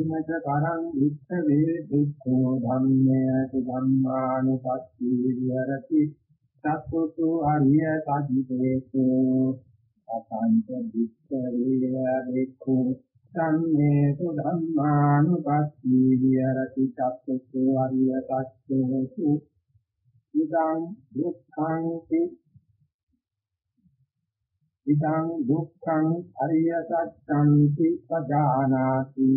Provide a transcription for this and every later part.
ඉමත කරං විත්ත වේ දුක්ඛෝ ධම්මය ධම්මානුපස්සී විහෙරති සත්තුතු අරිය සජිතේසෝ අසංක විස්තරේ වේකු සම්මේසු ධම්මානුපස්සී විහෙරති සත්තුතු අරිය සත්‍යේසු ඉදං දුක්ඛං ඉදං දුක්ඛං අරිය සත්‍යං පජානාති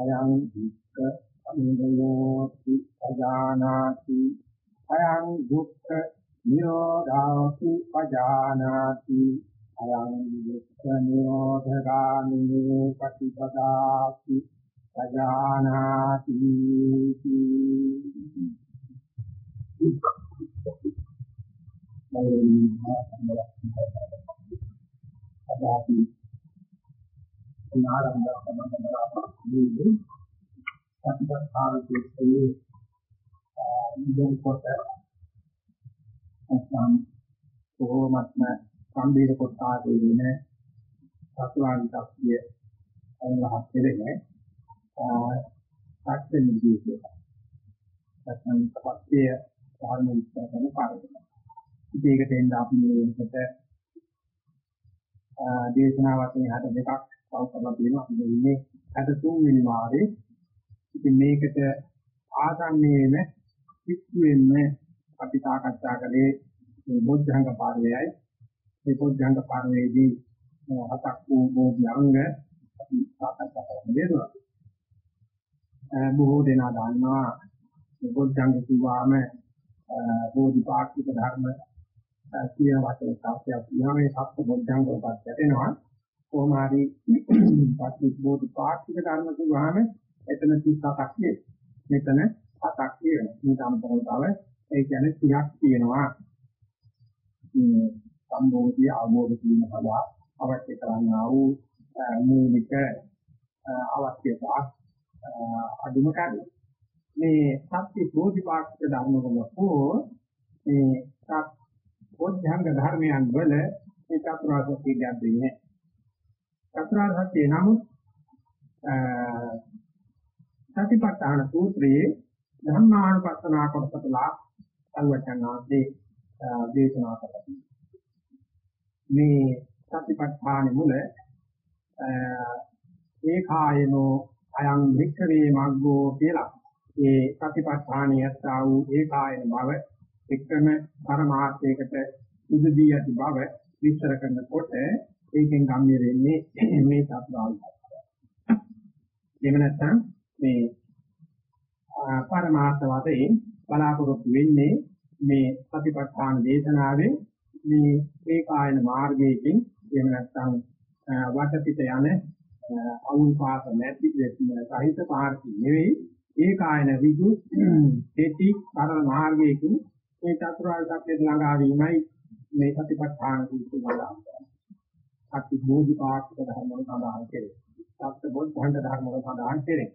අයං දුක්ඛ සමුදයෝති පජානාති අයං දුක්ඛ නිරෝධාති පජානාති අයං දුක්ඛ නිරෝධගාමිනී පටිපදාති පජානාති අදාපි ආරම්භ සම්බන්ධව සතිපට්ඨාන සූත්‍රයේ ඉගෙන කොට නැත්නම් කොහොමත්ම සම්බීර කොට ආදීන සතුරාන් ත්‍ක්තිය අනුලහත් දෙන්නේ සත්‍ය නිදීකය නැත්නම් සත්‍ය ධර්ම විස්තර කරන කාර්යය. ඉතින් ඒකට එන්න අපි මේකට දේශනා වශයෙන් හද දෙකක් තව කරලා තියෙනවා. අපි ඉන්නේ 63 වෙනි වාරේ. ඉතින් මේකට ආසන්නයේම පිටුවෙන්න අපි සාකච්ඡා කළේ මේ බොද්ධංග පාරවේයයි. මේ බොද්ධංග පාරවේදී හතක් වූ බෝධිඅංග අපි සාකච්ඡා කරන්න දෙනවා. බොහෝ දෙනා දන්නවා මේ බොද්ධංග කිව්වාම බෝධිපාක්ෂික ධර්ම කියන වචන තාක්ෂයක් තියෙනවා මේ සත්‍ය බොද්ධංග උපත් යටෙනවා. කොහොම හරි බෝධිපාක්ෂික ධර්ම කිව්වහම එතන 37ක් නේ. මෙතන 7ක් කියනවා. මේ සම්පූර්ණ තව ඒ කියන්නේ 30ක් තියෙනවා. මේ සම්බෝධිය අවබෝධ කිරීම සඳහා අවශ්‍ය කරන්නා වූ මූලික අවශ්‍යතා අදුම කරන්නේ. මේ සත්‍ය බෝධිපාක්ෂික ධර්මවල හෝ මේ සත් බෝධ්‍යංග ධර්මයන් වල මේ චතුරාර්ය සත්‍ය දෙන්නේ. චතුරාර්ය සත්‍ය නමුත් සතිපට්ඨාන සූත්‍රයේ ධම්මානුපස්සනා කොටසලා අල්වචනාදී දේශනා කරලා මේ සතිපට්ඨාන මුල ඒකායනෝ අයං වික්ඛවේ මග්ගෝ කියලා ඒ සතිපට්ඨානියත් ආ වූ ඒකායන බව එක්කම පරමාර්ථයකට උදදී ඇති බව විස්තර කරනකොට ඒකෙන් ගම්ම්‍ය වෙන්නේ මේ සත්‍යාවයි. එහෙම නැත්නම් මේ පරමාර්ථ වශයෙන් බලාපොරොත්තු වෙන්නේ මේ සතිපට්ඨාන දේශනාවේ මේ ඒකායන මාර්ගයෙන් එහෙම නැත්නම් වටපිට යන අවුල් පාස නැති සහිත පාර්ථි නෙවෙයි ඒකායන විදු තෙටි සරල මාර්ගයකින් මේ චතුරාර්ය සත්‍ය ළඟා වීමයි මේ සතිපට්ඨාන සූත්‍රය සඳහන් කරන්නේ. අති බෝධිපාක්ෂික ධර්ම වල සඳහන් කෙරේ. සත්‍ය බෝධි ධර්ම වල සඳහන් කෙරේ.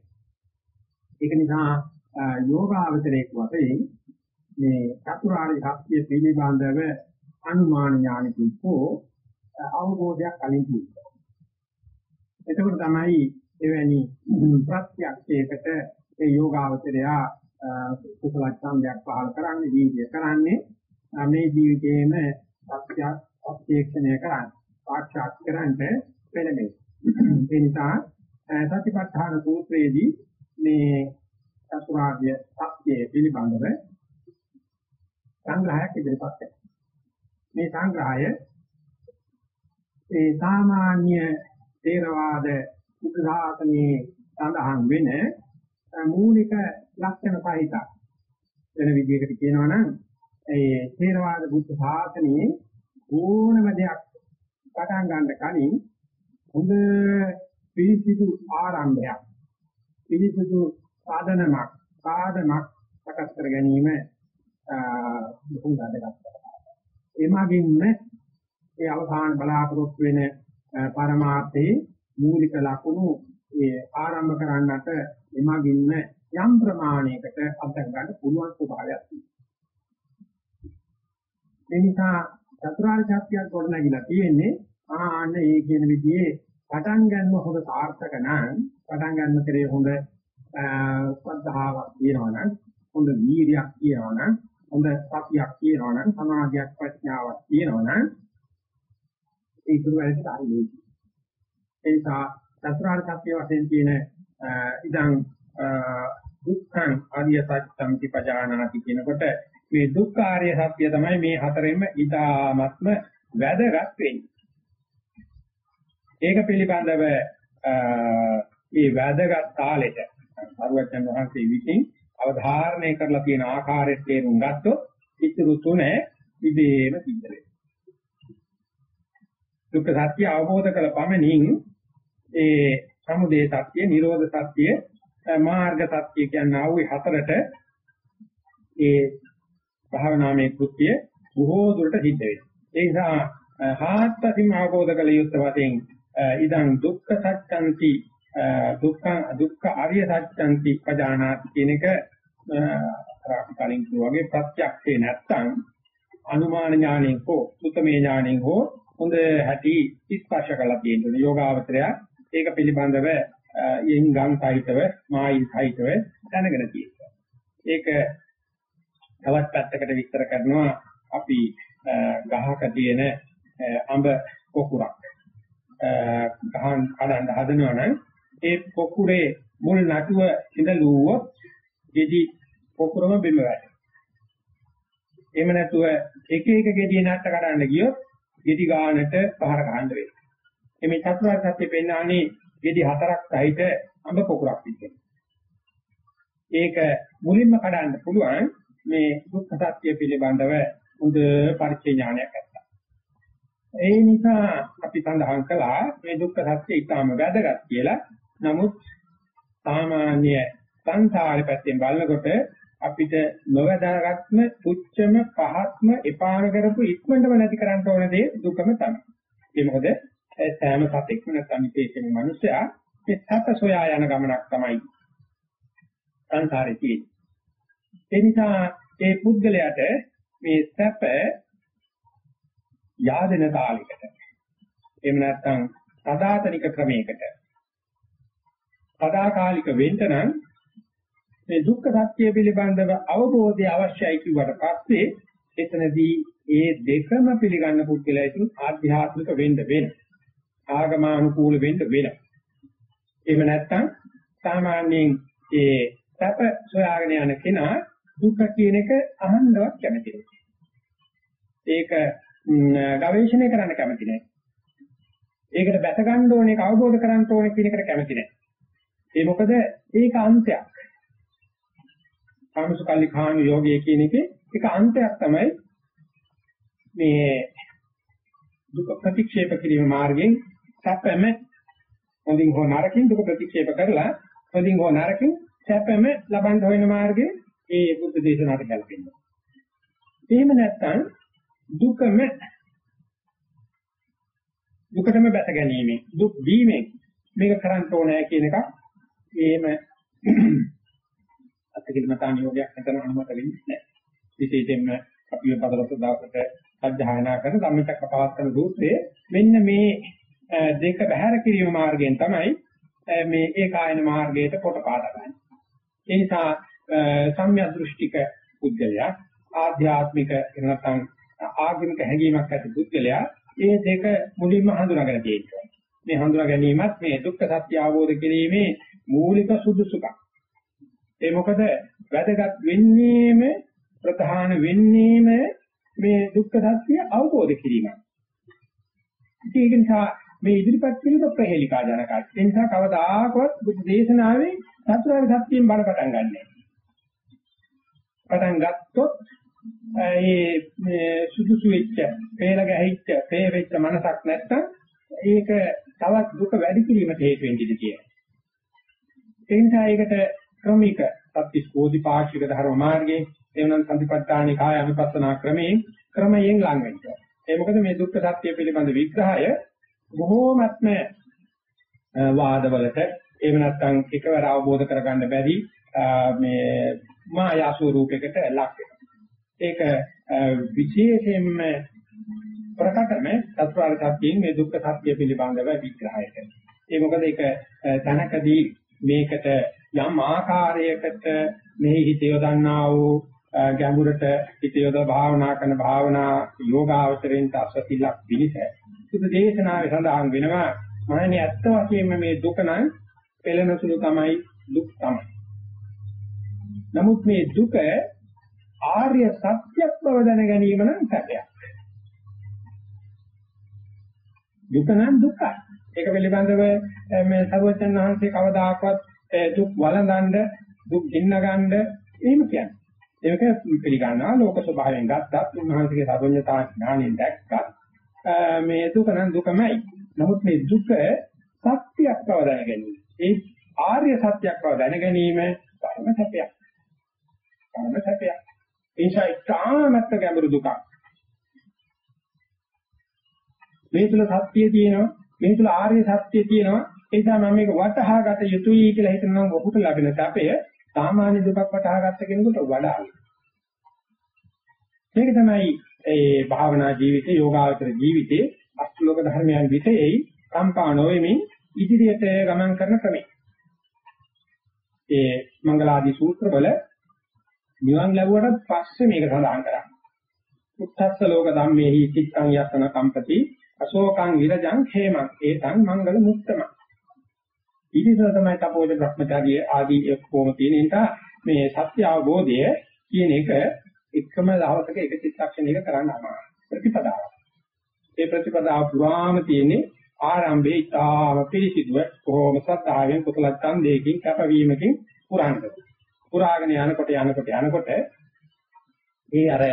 ඒක නිසා යෝගාවචරයේ වශයෙන් මේ චතුරාර්ය සත්‍ය පිළිබඳව අනුමාන ඥානකින් හෝ අවබෝධයක් කලින් තියෙනවා. එතකොට තමයි එවැනි ප්‍රත්‍යක්ෂයකට ඒ යෝගාවචරයා කුසල ඡන්දයක් පහල කරන්නේ ජීවිතය කරන්නේ මේ ජීවිතයේම සත්‍ය අත්‍යක්ෂණය කරන්නේ සාක්ෂාත් කරන්නේ වෙනමයි. ඒ නිසා සතිපට්ඨාන සූත්‍රයේදී මේ චතුරාර්ය සත්‍යය පිළිබඳව සංග්‍රහයක් ඉදිරිපත් කරනවා. මේ සංග්‍රහය ඒ සාමාන්‍ය තේරවාද උදාහරණයේ සඳහන් වෙන මූලික ලක්ෂණ පහිතක් වෙන විදිහකට කියනවා නම් ඒ තේරවාද බුද්ධ ශාසනයේ ඕනම දෙයක් පටන් ගන්න කලින් හොඳ පිළිසිදු ආරම්භයක් පිළිසිදු සාධනමක් සාධනමක් සකස් කර ගැනීම බොහෝ වැදගත්. එමගින්ම ඒ අවසාන බලාපොරොත්තු වෙන පරමාර්ථයේ මූලික ලක්ෂණ ඒ ආරම්භ කරන්නට එමගින්ම යම් ප්‍රමාණයකට අත්දැක ගන්න පුළුවන් ස්වභාවයක් තියෙනවා. ඒ නිසා චතුරාර්ය සත්‍යයක් ගොඩනැගිලා තියෙන්නේ ආන්න ඒ කියන විදිහේ පටන් ගන්න හොඳ සාර්ථක නම් පටන් ගන්න කරේ හොඳ ශ්‍රද්ධාවක් තියෙනවනම් හොඳ වීර්යයක් තියෙනවනම් හොඳ සතියක් තියෙනවනම් සමාධියක් ප්‍රඥාවක් තියෙනවනම් ඒ තුරු වැඩට හරි ඒ නිසා චතුරාර්ය සත්‍ය වශයෙන් තියෙන ඉදන් දුක්ඛං ආර්ය සත්‍යම් තිපජානාති කියනකොට මේ දුක්ඛ ආර්ය සත්‍ය තමයි මේ හතරෙන්ම ඊ타ත්ම වැදගත් වෙන්නේ. ඒක පිළිබඳව මේ වැදගත් කාලෙට සරුවචන් වහන්සේ විසින් අවධාරණය කරලා තියෙන ආකාරයට තේරුම් ගත්තොත් ඉතුරු තුන ඉබේම සිද්ධ වෙනවා. දුක්ඛ සත්‍ය අවබෝධ කළ පමණින් ඒ සමුදය සත්‍ය, නිරෝධ සත්‍ය, මාර්ග සත්‍ය කියන ආවේ හතරට ඒ භාවනාමය කෘත්‍ය බොහෝ දුරට සිද්ධ වෙනවා. ඒ නිසා හාත්පසින් අවබෝධ කළ යුත්තේ වශයෙන් ඉදං දුක්ඛ සත්‍යන්ති දුක්ඛ දුක්ඛ ආර්ය සත්‍යන්ති පජානාති කියන එක කලින් වගේ ප්‍රත්‍යක්ෂේ නැත්තම් අනුමාන ඥාණයෙන් හෝ සුතමේ ඥාණයෙන් හෝ හොඳ හැටි ස්පර්ශ කළා තියෙනවා යෝගාවචරය ඒක පිළිබඳව යෙන් ගම් සහිතව මායිල් සහිතව දැනගෙන තියෙනවා ඒක තවත් පැත්තකට විස්තර කරනවා අපි ගහක තියෙන අඹ කොකුරක් ගහන් කඩන්න හදනවා නම් ඒ කොකුරේ මුල් නටුව ඉඳලුවොත් ගෙඩි කොකුරම බිම වැටෙනවා. එහෙම නැතුව එක එක ගෙඩිය නැට්ට කඩන්න ගියොත් ගෙඩි ගානට පහර ගන්න වෙනවා. මේ චතුරාර්ය සත්‍ය පෙන්නන්නේ ගෙඩි හතරක් සහිත අඹ කොකුරක් විදිහට. ඒක මුලින්ම කඩන්න පුළුවන් මේ දුක්ඛ සත්‍ය පිළිබඳව හොඳ පරිචය ඥානයක් ඇත්තා. ඒ නිසා අපි සඳහන් කළා මේ දුක්ඛ සත්‍ය ඊටාම වැදගත් කියලා. නමුත් සාමාන්‍ය සංසාරේ පැත්තෙන් බලනකොට අපිට නොවැදගත්ම තුච්චම පහත්ම එපාන කරපු ඉක්මනටම නැති කරන්න ඕන දේ දුකම තමයි. ඒ මොකද සෑම සතෙක්ම නැත්නම් විශේෂයෙන්ම මිනිසයා මේ සත සොයා යන ගමනක් තමයි සංසාරේ තියෙන්නේ. ඒ නිසා ඒ පුද්ගලයාට මේ සැප yaadena කාලයකට. එහෙම නැත්නම් සදාතනික ක්‍රමයකට. සදාකාලික වෙන්න නම් මේ දුක්ඛ සත්‍ය පිළිබඳව අවබෝධය අවශ්‍යයි කිව්වට පස්සේ එතනදී ඒ දෙකම පිළිගන්න පුද්ගලයා ඉතින් ආධ්‍යාත්මික වෙන්න වෙන ආගමානුකූල වෙන්න වෙන එහෙම නැත්නම් සාමාන්‍යයෙන් ඒ සැප සොයාගෙන යන කෙනා දුක කියන එක අහන්නවත් කැමති නැහැ. ඒක ගවේෂණය කරන්න කැමති නැහැ. ඒකට බැස ගන්න ඕනේ අවබෝධ කරගන්න ඕනේ කියන එකට කැමති නැහැ. ඒ මොකද ඒක අන්තයක්. කාමසුකල්ලි කාම යෝගයේ කියන එකේ ඒක අන්තයක් තමයි මේ දුක ප්‍රතික්ෂේප කිරීම මාර්ගයෙන් සැපම හොඳින් හෝ නරකින් දුක ප්‍රතික්ෂේප කරලා හොඳින් හෝ නරකින් සැපම ලබන්න හොයන මාර්ගයේ ඒ බුද්ධ දේශනාවට ගැලපෙන්නේ. එහෙම නැත්නම් දුකම දුකටම බැස ගැනීමෙන් දුක් වීමෙන් මේක කරන්න ඕනේ කියන එකක් එහෙම අත්කිලමතාන යෝගයක් නැතන අනුමත වෙන්නේ නැහැ. විශේෂයෙන්ම අපි පදවත දාකට සත්‍යයනා කරන ධම්මිතක පවත්තන දූත්‍රයේ මෙන්න මේ දෙක බහැර කිරීම මාර්ගයෙන් තමයි මේ ඒකායන මාර්ගයට කොට පාදගන්නේ. ඒ නිසා සම්‍යක් දෘෂ්ටික පුද්ගලයා ආධ්‍යාත්මික නැත්නම් ආගමික හැඟීමක් ඇති පුද්ගලයා මේ දෙක මුලින්ම හඳුනාගෙන තියෙනවා. මේ හඳුනා ගැනීමත් මේ දුක්ඛ සත්‍ය අවබෝධ කිරීමේ මූලික සුදුසුකම්. ඒ මොකද වැදගත් වෙන්නේම ප්‍රධාන වෙන්නේම මේ දුක්ඛ සත්‍ය අවබෝධ කිරීමයි. ඒක නිසා මේ ඉදිරිපත් කිරීම ප්‍රහේලිකා ජනකයි. ඒ නිසා කවදාකවත් බුද්ධ දේශනාවේ චතුරාර්ය සත්‍යයෙන් බල පටන් ගන්නෑ. පටන් ගත්තොත් ඒ සුදුසු වෙච්ච, පේල ගැහිච්ච, පේ වෙච්ච මනසක් නැත්තම් ඒක තවත් දුක වැඩි කිරීමට හේතු වෙන්න ඉඩ තියෙනවා. ඒ නිසා ඒකට ක්‍රමික සත්‍විස්කෝදි පාක්ෂික ධර්ම මාර්ගයේ එවනම් සම්පත්තානේ කාය අනුපස්සනා ක්‍රමයෙන් ක්‍රමයෙන් ලඟ වෙනවා. ඒ මොකද මේ දුක්ඛ සත්‍ය පිළිබඳ විග්‍රහය බොහෝමත්ම වාදවලට එහෙම නැත්නම් එකවර අවබෝධ කරගන්න බැරි මේ මායා ස්වරූපයකට ලක් වෙනවා. ඒක විශේෂයෙන්ම ප්‍රකටම චතුරාර්ය සත්‍යයෙන් මේ දුක්ඛ සත්‍ය පිළිබඳව විග්‍රහයට. ඒ මොකද ඒක තනකදී මේකට යම් ආකාරයකට මේ හිත යොදන්නා වූ ගැඹුරට හිත යොදා භාවනා කරන භාවනා යෝගාවචරයෙන් අසතිලක් පිළිස සුදු දේශනාවේ සඳහන් වෙනවා මහණනි ඇත්ත වශයෙන්ම මේ දුක නම් පෙළෙන සුළු තමයි දුක් තමයි. නමුත් මේ දුක ආර්ය සත්‍යයක් බව දැන ගැනීම නම් සැපයක්. දුක නම් දුකයි. ඒක පිළිබඳව මේ සර්වචන් වහන්සේ කවදාකවත් දුක් වළඳන්න දුක් ගින්න ගන්න එහෙම කියන්නේ. ඒක පිළිගන්නවා ලෝක ස්වභාවයෙන් ගත්තත් උන්වහන්සේගේ සර්වඥතා ඥාණයෙන් දැක්කත් මේ දුක නම් දුකමයි. නමුත් මේ දුක සත්‍යයක් බව දැන ගැනීම. ඒ ආර්ය සත්‍යයක් බව දැන ගැනීම පරම සැපයක්. පරම සැපයක්. ඒ නිසා ඉතාමත් ගැඹුරු දුකක්. මේ තුල සත්‍යය තියෙනවා, මේ තුල ආර්ය සත්‍යය තියෙනවා. ඒ නිසා මම මේක වටහා ගත යුතුයි කියලා හිතනවා ඔහුට ලැබෙන සැපය සාමාන්‍ය දුකක් වටහා ගත්ත කෙනෙකුට වඩා. මේක තමයි ඒ භාවනා ජීවිතේ, යෝගාවචර ජීවිතේ අෂ්ටලෝක ධර්මයන් විතේයි කම්පා නොවෙමින් ඉදිරියට ගමන් කරන ක්‍රමය. ඒ මංගලාදී සූත්‍රවල නිවන් ලැබුවට පස්සේ මේක සඳහන් කරන්නේ. උත්තස්ස ලෝක ධම්මේහි චිත්තං යසන කම්පති අශෝකං විරජං හේමං ඒතං මංගල මුක්තම. ඊටසර තමයි තපෝද භ්‍රමචාරී ආදී එක්කෝම තියෙන නිසා මේ සත්‍ය අවබෝධය කියන එක එකම දවසක එක චිත්තක්ෂණයක කරන්න අමාරුයි. ප්‍රතිපදාවක්. ඒ ප්‍රතිපදාව පුරාම තියෙන්නේ ආරම්භයේ ඉතාම පිළිසිදුව කොහොම සත්‍යාවෙන් කුසල ඡන්දයකින් කැපවීමකින් පුරාන්නේ. පුරාගෙන යනකොට යනකොට යනකොට මේ අර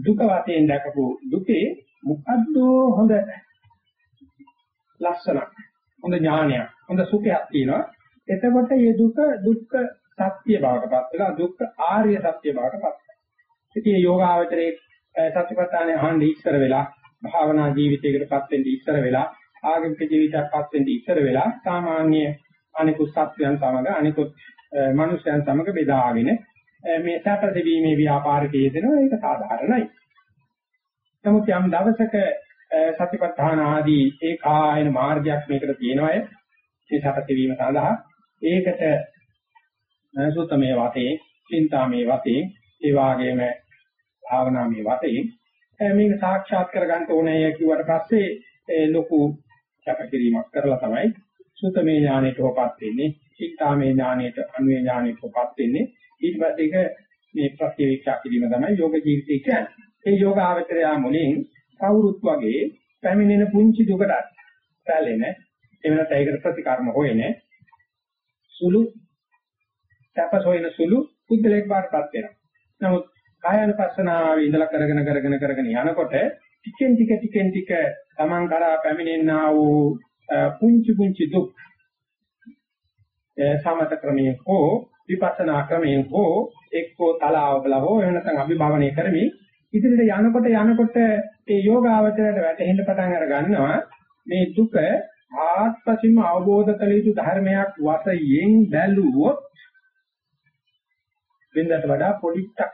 දුක වශයෙන් දැකපු දුකේ මොකද්ද හොඳ ලක්ෂණ හොඳ ඥානයක් හොඳ සුඛයක් තියෙනවා. එතකොට මේ දුක දුක්ඛ සත්‍ය බවටපත් වෙලා දුක්ඛ ආර්ය සත්‍ය බවටපත් වෙනවා. ඉතින් යෝගාවචරයේ සත්‍යපට්ඨානය අහන්නේ ඉස්සර වෙලා භාවනා ජීවිතයකටපත් වෙන්න ඉස්සර වෙලා ආගමික ජීවිතයක්පත් වෙන්න ඉස්සර වෙලා සාමාන්‍ය අනිකුත් සත්‍යයන් සමග අනිකුත් මනුෂ්‍යයන් සමග බෙදාගෙන මේ සැප දෙවීමේ ව්‍යාපාරිකයේ යෙදෙනවා. ඒක සාධාරණයි. නමුත් යම් දවසක සතිපට්ඨාන ආදී ඒ කායන මාර්ගයක් මේකට තියෙනවා ඒ සැප දෙවීම සඳහා ඒකට සුත්තමේ වතේ, චින්තාමේ වතේ, ඒ වාගේම භාවනාමේ වතේ මේක සාක්ෂාත් කරගන්න ඕනේ කිව්වට පස්සේ ලොකු කැපකිරීමක් කරලා තමයි සුතමේ ඥානෙට හොපත් වෙන්නේ. චිත්තාමේ ඥානෙට අනුවේ ඥානෙට හොපත් වෙන්නේ. ඊට පස්සේ ඒක මේ ප්‍රතිවීක්ෂා කිරීම තමයි යෝග ජීවිතය කියන්නේ. ඒ යෝග ආවචරය මුලින් කවුරුත් වගේ පැමිණෙන පුංචි දුකටත් පැලෙන එවනත් ඒකට ප්‍රතිකර්ම හොයන්නේ සුළු තපස් හොයන සුළු බුද්ධලෙක් බාටපත් වෙනවා. නමුත් කායानुපස්සනාවේ ඉඳලා කරගෙන කරගෙන කරගෙන යනකොට ටිකෙන් ටික ටිකෙන් ටික Taman කරා පැමිණෙනා වූ පුංචි පුංචි දුක් සමත ක්‍රමයෙන් හෝ විපස්සනා ක්‍රමයෙන් හෝ එක්කෝ තලාවබල හෝ එහෙම නැත්නම් අභිභවනය කරමින් ඉදිරියට යනකොට යනකොට ඒ යෝගාවචරයට වැටෙන්න පටන් අර ගන්නවා මේ දුක ආත්පසින්ම අවබෝධ කළ යුතු ධර්මයක් වශයෙන් බැලුවොත් වෙනදට වඩා පොඩික්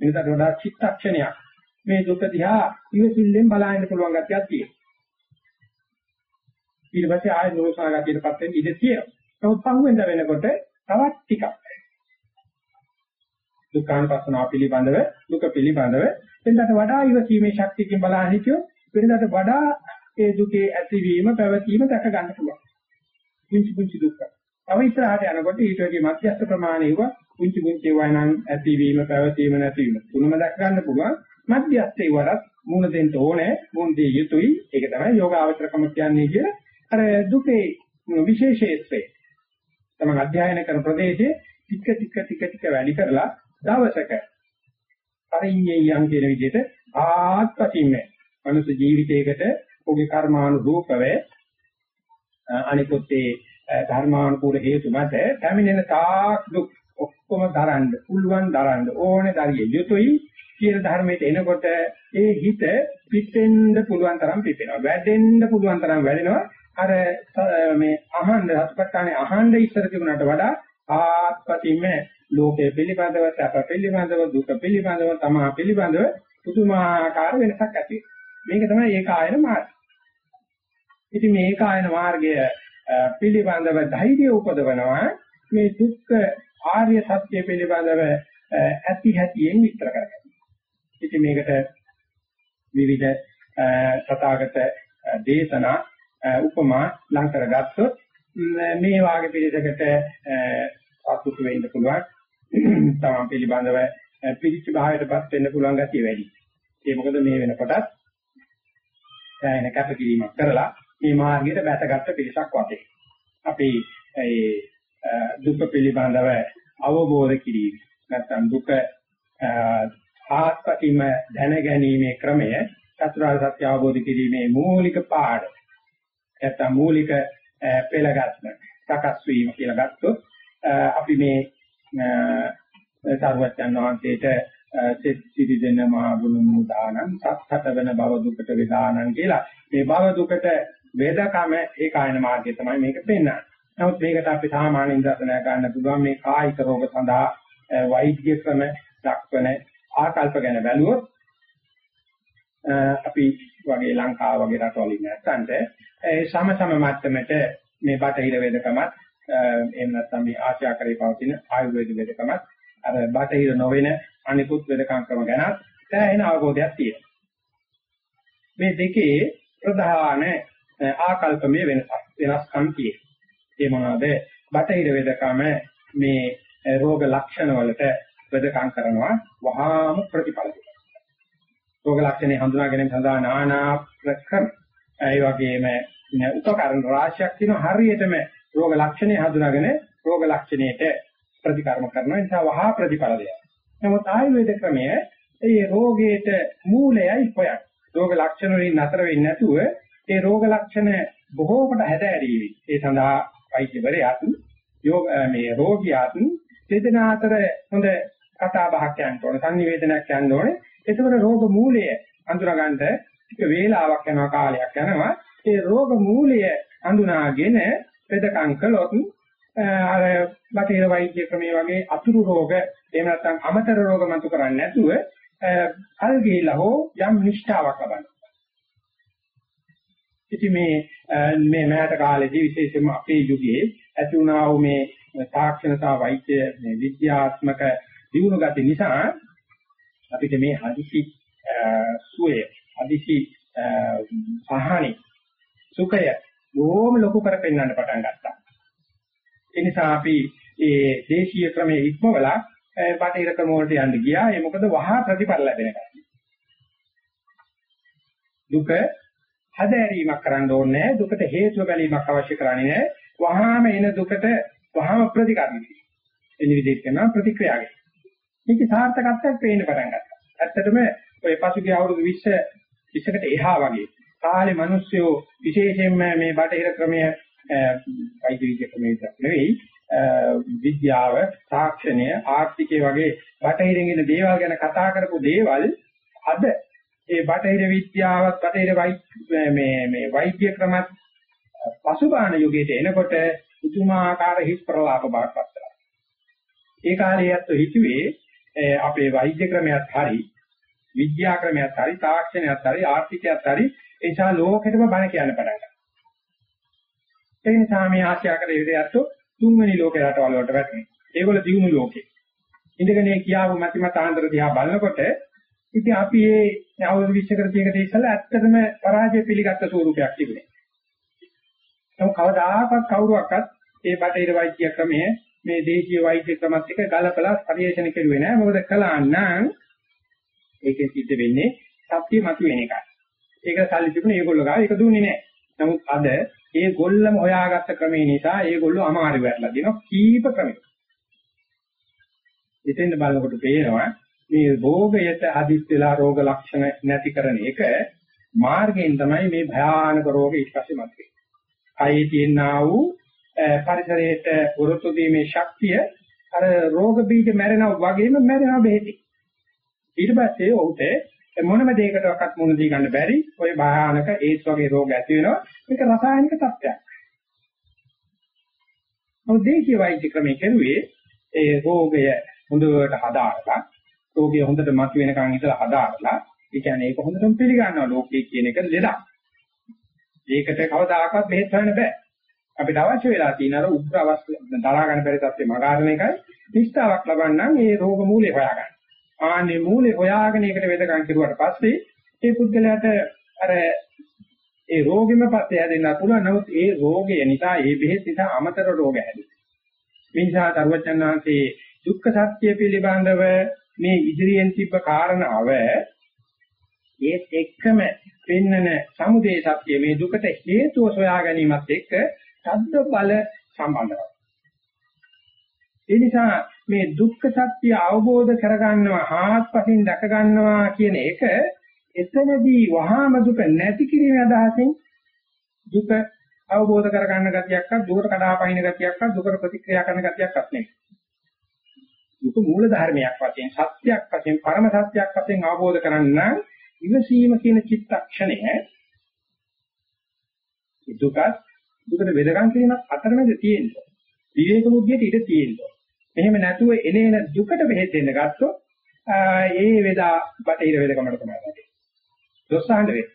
වෙනදට වඩා චිත්තක්ෂණයක් මේ දුක දිහා ඉවසිල්ලෙන් බලන්න පුළුවන් ගැතියක් තියෙනවා ඊට පස්සේ ආය නෝසාගතියටපත් වෙන්න ඉඩ තියෙනවා. නමුත් පහුවෙන්ද වෙනකොට තවත් ටිකක් දුක්ඛානුපස්සනාව පිළිබඳව දුක පිළිබඳව වෙනදාට වඩා ඉවසීමේ ශක්තියකින් බලන්න හිටියොත් වෙනදාට වඩා ඒ දුකේ ඇතිවීම පැවතීම දැක ගන්න පුළුවන්. පුංචි පුංචි දුක්ඛ. තව ඉස්සරහට යනකොට ඊට වගේ මධ්‍යස්ථ ප්‍රමාණයව පුංචි පුංචි වයින් ඇතිවීම පැවතීම නැතිවීම තුනම දැක ගන්න පුළුවන්. මධ්‍යස්ථේ වරත් මුණ දෙන්න ඕනේ මුණ දෙය යුතුයි. ඒක තමයි යෝගාවචරකම කියන්නේ කියලා අර දුකේ විශේෂේත්‍රය තමයි අධ්‍යයන කරන ප්‍රදේශයේ ටික ටික ටික ටික වැඩි කරලා දවසක පරිඤ්ඤය යම් කියන විදිහට ආත්පසින්ම මනුෂ්‍ය ජීවිතයකට ඔහුගේ කර්මානුරූපව අනිකුත් ඒ ධර්මානුකූල හේතු මත පැමිණෙන තාක් දුක් ඔක්කොම දරන්න පුළුවන් දරන්න ඕනේ දරිය යුතුයි කියන ධර්මයට එනකොට ඒ හිත පිටෙන්න පුළුවන් තරම් පිපෙනවා. වැඩෙන්න පුළුවන් තරම් වැඩෙනවා. අර මේ අහන්න රසපත්තානේ අහන්න ඉස්සර තිබුණාට වඩා ආත්පතින්ම ලෝකයේ පිළිබඳව සැප පිළිබඳව දුක පිළිබඳව තමා පිළිබඳව පුදුමාකාර වෙනසක් ඇති මේක තමයි ඒක ආයන මාර්ගය. ඉතින් මේ ඒක ආයන මාර්ගය පිළිබඳව ධෛර්යය උපදවනවා මේ දුක්ඛ ආර්ය සත්‍ය පිළිබඳව ඇති හැටියෙන් විස්තර කරගන්න. ඉතින් මේකට විවිධ තථාගත දේශනා උපමා ලං කරගත්තොත් මේ වාගේ පිළිසකට සතුටු වෙන්න පුළුවන්. තමන් පිළිබඳව පිළිච්ච භාවයටපත් වෙන්න පුළුවන් ගැතිය වැඩි. ඒ මොකද මේ වෙනකොටත් දැනෙන කැපකිරීමක් කරලා මේ මාර්ගයට බැසගත්ත පිරිසක් වගේ. අපි ඒ දුක පිළිබඳව අවබෝධ කිරීම නැත්නම් දුක ආත්පතිම දැනගැනීමේ ක්‍රමය චතුරාර්ය සත්‍ය අවබෝධ කිරීමේ මූලික පාඩ නැත්නම් මූලික පෙළගස්ම සකස් වීම කියලා ගත්තොත් අපි මේ සාරවත්යන් වහන්සේට සෙත් සිරි දෙන මා ගුණ මුදානං සත්හත වෙන භව දුකට වේදානං කියලා මේ භව දුකට වේදකම ඒකායන මාර්ගය තමයි මේක පෙන්වන්නේ. නමුත් මේකට අපි සාමාන්‍යයෙන් දර්ශනය ගන්න පුළුවන් මේ කායික රෝග සඳහා වෛද්‍ය ක්‍රම දක්වන ආකල්ප ගැන බැලුවොත් අපි වගේ ලංකාව වගේ රටවල ඉන්න නැත්නම් ඒ සම සම මට්ටමට මේ බටහිර වේදකමත් එහෙම නැත්නම් මේ ආශ්‍යාකරේ පවතින ආයුර්වේද වේදකමත් අර බටහිර නොවන අනිකුත් වේදකම් ක්‍රම ගැන දැනෙන අවබෝධයක් තියෙනවා. මේ දෙකේ ප්‍රධාන ආකල්පමය වෙනසක් වෙනස්කම් තියෙනවා. ඒ මොනවාද? බටහිර වේදකම මේ රෝග ලක්ෂණ වලට වෙදකම් කරනවා වහාම ප්‍රතිඵල දෙනවා. රෝග ලක්ෂණ හඳුනා ගැනීම සඳහා নানা ප්‍රක්‍රම ඒ වගේම උපකරණ රාශියක් තියෙනවා හරියටම රෝග ලක්ෂණය හඳුනාගෙන රෝග ලක්ෂණයට ප්‍රතිකර්ම කරනවා ඒ නිසා වහා ප්‍රතිඵල දෙනවා. නමුත් ආයුර්වේද ක්‍රමය ඒ රෝගයට මූලයයි හොයන්නේ. රෝග ලක්ෂණ වලින් නතර වෙන්නේ නැතුව ඒ රෝග ලක්ෂණ බොහෝ කොට හැදෑරීවි. ඒ සඳහා වෛද්‍යවරයාත් යෝග මේ රෝගියාත් දෙදෙනා අතර හොඳ කතා බහක් යන්න ඕන සංනිවේදනයක් යන්න ඕනේ එතකොට රෝග මූලය අඳුරගන්න ටික වේලාවක් යනවා කාලයක් යනවා ඒ රෝග මූලය අඳුනාගෙන පෙදකම් කළොත් අර බටහිර වෛද්‍ය ක්‍රමයේ වගේ අතුරු රෝග එහෙම නැත්නම් අමතර රෝග මතු කරන්නේ නැතුව කල් ගිහිලා හෝ යම් නිෂ්ඨාවක් ලබන්න. ඉතින් මේ මේ මෑත කාලේදී විශේෂයෙන්ම අපේ යුගයේ ඇති වුණා වූ මේ තාක්ෂණ සහ වෛද්‍ය මේ විද්‍යාත්මක දියුණු ගති නිසා අපිට මේ හදිසි සුවය හදිසි සහනි සුඛය බොහොම ලොකු කරපෙන්නන්න පටන් ගත්තා. ඒ නිසා අපි ඒ දේශීය ක්‍රමයේ ඉක්මවලා බටහිර ක්‍රම වලට යන්න ගියා. ඒ මොකද වහා ප්‍රතිඵල ලැබෙන නිසා. දුක හදෑරීමක් කරන්න ඕනේ නැහැ. දුකට හේතුව බැලීමක් අවශ්‍ය කරන්නේ නැහැ. වහාම එන දුකට වහාම ප්‍රතිකර්ම කිරීම. එනි විදිහට කරනවා ප්‍රතික්‍රියාවයි. මේකේ සාර්ථකත්වයක් පේන්න පටන් ගත්තා. ඇත්තටම ඔය පසුගිය අවුරුදු 20 20කට එහා වගේ කාලේ මිනිස්සු විශේෂයෙන්ම මේ බටහිර ක්‍රමය වෛද්‍ය විද්‍යා ක්‍රමයක් නෙවෙයි විද්‍යාව, තාක්ෂණය, ආර්ථිකය වගේ බටහිරින් එන දේවල් ගැන කතා කරපු දේවල් අද ඒ බටහිර විද්‍යාවත් බටහිර මේ මේ වෛද්‍ය ක්‍රමත් පසුබාහන යුගයට එනකොට පුදුමාකාර හිස් ප්‍රලාප බවට පත් වෙනවා. ඒ කාලේයත් හිතුවේ අපේ වෛද්‍ය ක්‍රමයක් හරි විද්‍යා ක්‍රමයක් හරි තාක්ෂණයක් හරි ආර්ථිකයක් හරි ඒ නිසා ලෝකෙටම බණ කියන්න පටන් ගත්තා. ඒ නිසා මේ ආශ්‍යාකර ඉරියත්තු තුන්වෙනි ලෝකේ රටවල් වලට වැටෙනවා. ඒගොල්ලෝ දියුණු ලෝකේ. ඉඳගෙන මේ කියාවු මතිමතාන්තර දිහා බලනකොට ඉතින් අපි මේ අවුරුදු 20කට 30කට ඉස්සෙල්ලා ඇත්තටම පරාජය පිළිගත්ත ස්වරූපයක් තිබුණේ. නමුත් කවදාකවත් කවුරුවක්වත් ඒ බටහිර වෛද්‍ය ක්‍රමයේ මේ දේශීය වෛද්‍ය ක්‍රමත් එක්ක ගලපලා පරිශන කෙරුවේ නෑ. මොකද කළා නම් ඒකෙන් සිද්ධ වෙන්නේ සත්‍ය මතුවෙන එකයි. ඒක සල්ලි තිබුණේ ඒගොල්ලෝ ගාව ඒක දුන්නේ නෑ. නමුත් අද ඒ ගොල්ලම හොයාගත්ත ක්‍රමේ නිසා ඒගොල්ලෝ අමාරු වෙලා දෙනවා කීප ක්‍රමයක. එතෙන්ද බලනකොට පේනවා මේ රෝගයට හදිස් වෙලා රෝග ලක්ෂණ නැති කරන එක මාර්ගයෙන් තමයි මේ භයානක රෝග ඊට පස්සේ මතුවේ. කයේ තියෙනා වූ පරිසරයට වරොත්තු දීමේ ශක්තිය අර රෝග බීජ මැරෙනවා වගේම මැරෙනවා බෙහෙතේ. ඊට පස්සේ ඔහුට මොනම දෙයකටවත් මුණ දී ගන්න බැරි ඔය භයානක ඒස් වගේ රෝග ඇති වෙනවා. මේක රසායනික තත්ත්වයක්. නමුත් දේශීය වෛද්‍ය ක්‍රමයේ කෙරුවේ ඒ රෝගය හොඳට හදාarලා රෝගය හොඳට මතුවෙනකන් ඉඳලා හදාarලා ඒ කියන්නේ ඒක හොඳටම පිළිගන්නවා ලෝකයේ කියන එක ලෙඩක්. ඒකට කවදාකවත් බෙහෙත් හොයන්න බෑ. අපිට අවශ්‍ය වෙලා තියෙන අර උග්‍ර අවස්ථ දරා ගන්න බැරි තත්ත්වේ මගාරණ එකයි නිස්සාවක් ලබන්නම් ඒ රෝග මූලේ හොයාගන්න. ආන්නේ මූලේ හොයාගෙන ඒකට වෙදකම් කෙරුවට පස්සේ ඒ පුද්ගලයාට අර ඒ රෝගෙම පස්සේ හැදෙන්න පුළුවන්. නමුත් ඒ රෝගය නිසා ඒ බෙහෙත් නිසා අමතර රෝග හැදෙනවා. මේ නිසා තරුවචනාංශේ දුක්ඛ සත්‍ය පිළිබඳව මේ ඉදිරියෙන් තිබ්බ කාරණාව ඒත් එක්කම පෙන්නන සමුදේ සත්‍ය මේ දුකට හේතුව සොයා ගැනීමත් එක්ක ශබ්ද බල සම්බන්ධයි. ඒ නිසා මේ දුක්ඛ සත්‍ය අවබෝධ කරගන්නවා හාත්පසින් දැක ගන්නවා කියන එක එතනදී වහාම දුක නැති කිරීම අදහසින් දුක අවබෝධ කරගන්න ගතියක්වත් දුකට කඩාපහින ගතියක්වත් දුකට ප්‍රතික්‍රියා කරන ගතියක්වත් නෙමෙයි. දුක මූල ධර්මයක් වශයෙන් සත්‍යයක් වශයෙන් පරම සත්‍යයක් වශයෙන් අවබෝධ කරගන්න ඉවසීම කියන චිත්තක්ෂණය දුක උකට වෙදකම් කිරීමක් අතරමැද තියෙනවා. විවේක බුද්ධියට ඉඩ තියෙනවා. එහෙම නැතුව එනේන දුකට බෙහෙත් දෙන්න ගත්තොත් ඒ වේදා බටහිර වේදකමකට තමයි වැටෙන්නේ. දොස්සහඬ වේ.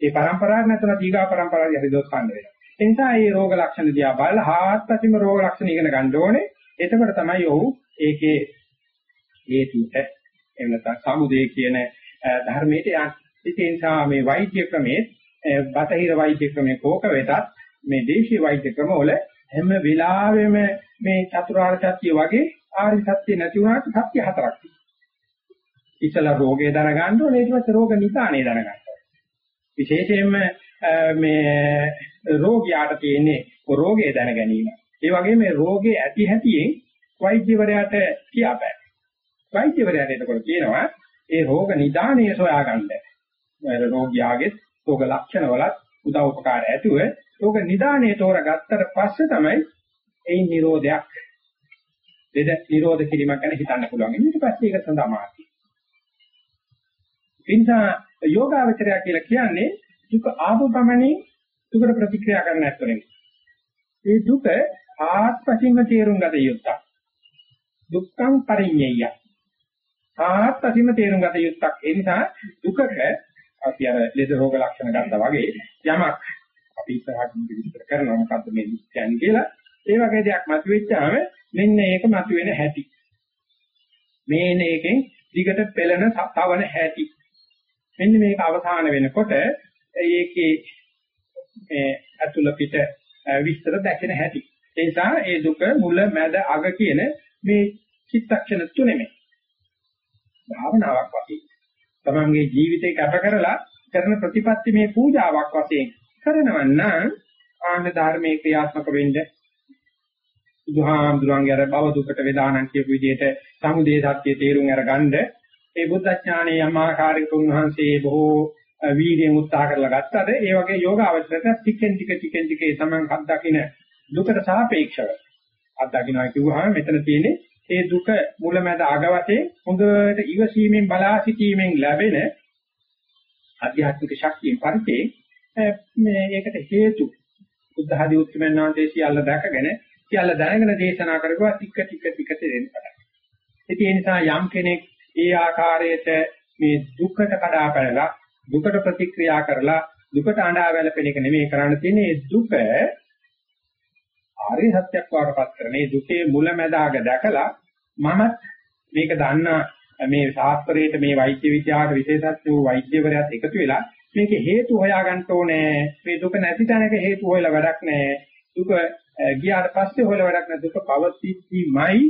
ඒ પરම්පරාවක් නැතුව දීගා પરම්පරාවේ හරි දොස්සහඬ වෙනවා. ඒ නිසා මේ රෝග ලක්ෂණ දිහා බලලා හාත්පසින්ම රෝග ලක්ෂණ ඉගෙන ගන්න ඕනේ. එතකොට තමයි ඔහු ඒකේ හේතුට එහෙම නැත්නම් සමුදේ කියන ධර්මයට යන්නේ. ඒ නිසා මේ වෛද්‍ය ක්‍රමයේ බටහිර වෛද්‍ය ක්‍රමයේ කෝක වෙතත් මේ දේශීය වෛද්‍ය ක්‍රම වල හැම වෙලාවෙම මේ චතුරාර්ය සත්‍ය වගේ ආර්ය සත්‍ය නැති වුණාට සත්‍ය හතරක් තියෙනවා. ඉතලා රෝගය දැනගන්න ඕනේ ඊට පස්සේ රෝග නිදානේ දැනගන්න ඕනේ. විශේෂයෙන්ම මේ රෝගියාට තියෙන්නේ රෝගය දැන ගැනීම. ඒ වගේම මේ රෝගේ ඇති හැටියෙන් වෛද්‍යවරයාට කියාපෑ. වෛද්‍යවරයාට එතකොට කියනවා ඒ රෝග නිදානේ සොයාගන්න. ඒ රෝගියාගේ රෝග ලක්ෂණ වලත් උදව් උපකාර ඇතුව රෝග නිදානේ තෝරගත්තට පස්සේ තමයි ඒ නිරෝධයක් දෙද නිරෝධ කිරීමක් ගැන හිතන්න පුළුවන්. ඊට පස්සේ ඒක සඳහා මාර්ගය. ඒ නිසා යෝගාවචරය කියලා කියන්නේ දුක ආපු පමණින් දුකට ප්‍රතික්‍රියා කරන්න නැත්නම් නෙවෙයි. මේ දුක ආත්පසින්ම තේරුම් ගත යුත්තක්. දුක්ඛං පරිඤ්ඤය. ආත්පසින්ම තේරුම් ගත යුත්තක්. ඒ නිසා දුකක අපි අර ලෙඩ රෝග ලක්ෂණ ගන්නවා වගේ යමක් අපි ඉස්සරහට විස්තර කරනවා මොකද්ද මේ දුක් කියන්නේ කියලා. ඒ වගේ දෙයක් මතුවෙච්චාම මෙන්න ඒක මතුවෙන හැටි. මේන එකෙන් දිගට පෙළෙන තවන හැටි. මෙන්න මේක අවසාන වෙනකොට ඒකේ මේ අතුල පිට විස්තර දැකෙන හැටි. ඒ නිසා ඒ දුක මුල මැද අග කියන මේ චිත්තක්ෂණ තුනේම භාවනාවක් වශයෙන් තමන්ගේ ජීවිතේ කැප කරලා කරන ප්‍රතිපත්ති මේ පූජාවක් වශයෙන් කරනවා නම් ආන්න ධර්මයේ ක්‍රියාත්මක වෙන්න. බුදුහාමුදුරන්ගේ අර භව දුකට වේදානන් කියපු විදිහට සමුදේ සත්‍ය තේරුම් අරගන්න. ඒ බුද්ධ ඥානයේ යමාකාරික උන්වහන්සේ බොහෝ වීර්යයෙන් උත්සාහ කරලා ගත්තද? ඒ වගේ යෝග අවශ්‍යත ටිකෙන් ටික ටිකෙන් ටික ඒ සමන් අත්දකින්න දුකට සාපේක්ෂව. අත්දකින්නවා කිව්වහම මෙතන තියෙන්නේ ඒ දුක මුලමැද අග වශයෙන් හොඳට ඉවසීමෙන් බලා සිටීමෙන් ලැබෙන ආධ්‍යාත්මික ශක්තියෙන් පරිචේ මේ ඒකට හේතු බුද්ධ ආදී උත්තරමනාන්තේ සියල්ල දැකගෙන සියල්ල දැනගෙන දේශනා කරගුවා ටික ටික ටික තේරෙන්න පටන්. ඉතින් ඒ නිසා යම් කෙනෙක් ඒ ආකාරයට මේ දුකට කඩා පැනලා දුකට ප්‍රතික්‍රියා කරලා දුකට අඬා වැළපෙන එක නෙමෙයි කරන්න තියෙන්නේ ඒ දුක ආර්ය සත්‍යයක් වඩපත් කරන මේ දුකේ මුලැමැදාග දැකලා මම මේක දන්නා මේ ශාස්ත්‍රයේට මේ වෛද්‍ය විද්‍යාවට විශේෂඥ වූ වෛද්‍යවරයාත් එකතු වෙලා මේක හේතු හොයාගන්න ඕනේ මේ දුක නැති තැනක හේතු හොයලා වැඩක් නැහැ දුක ගියාට පස්සේ හොයලා වැඩක් නැහැ දුක පවතිද්දිමයි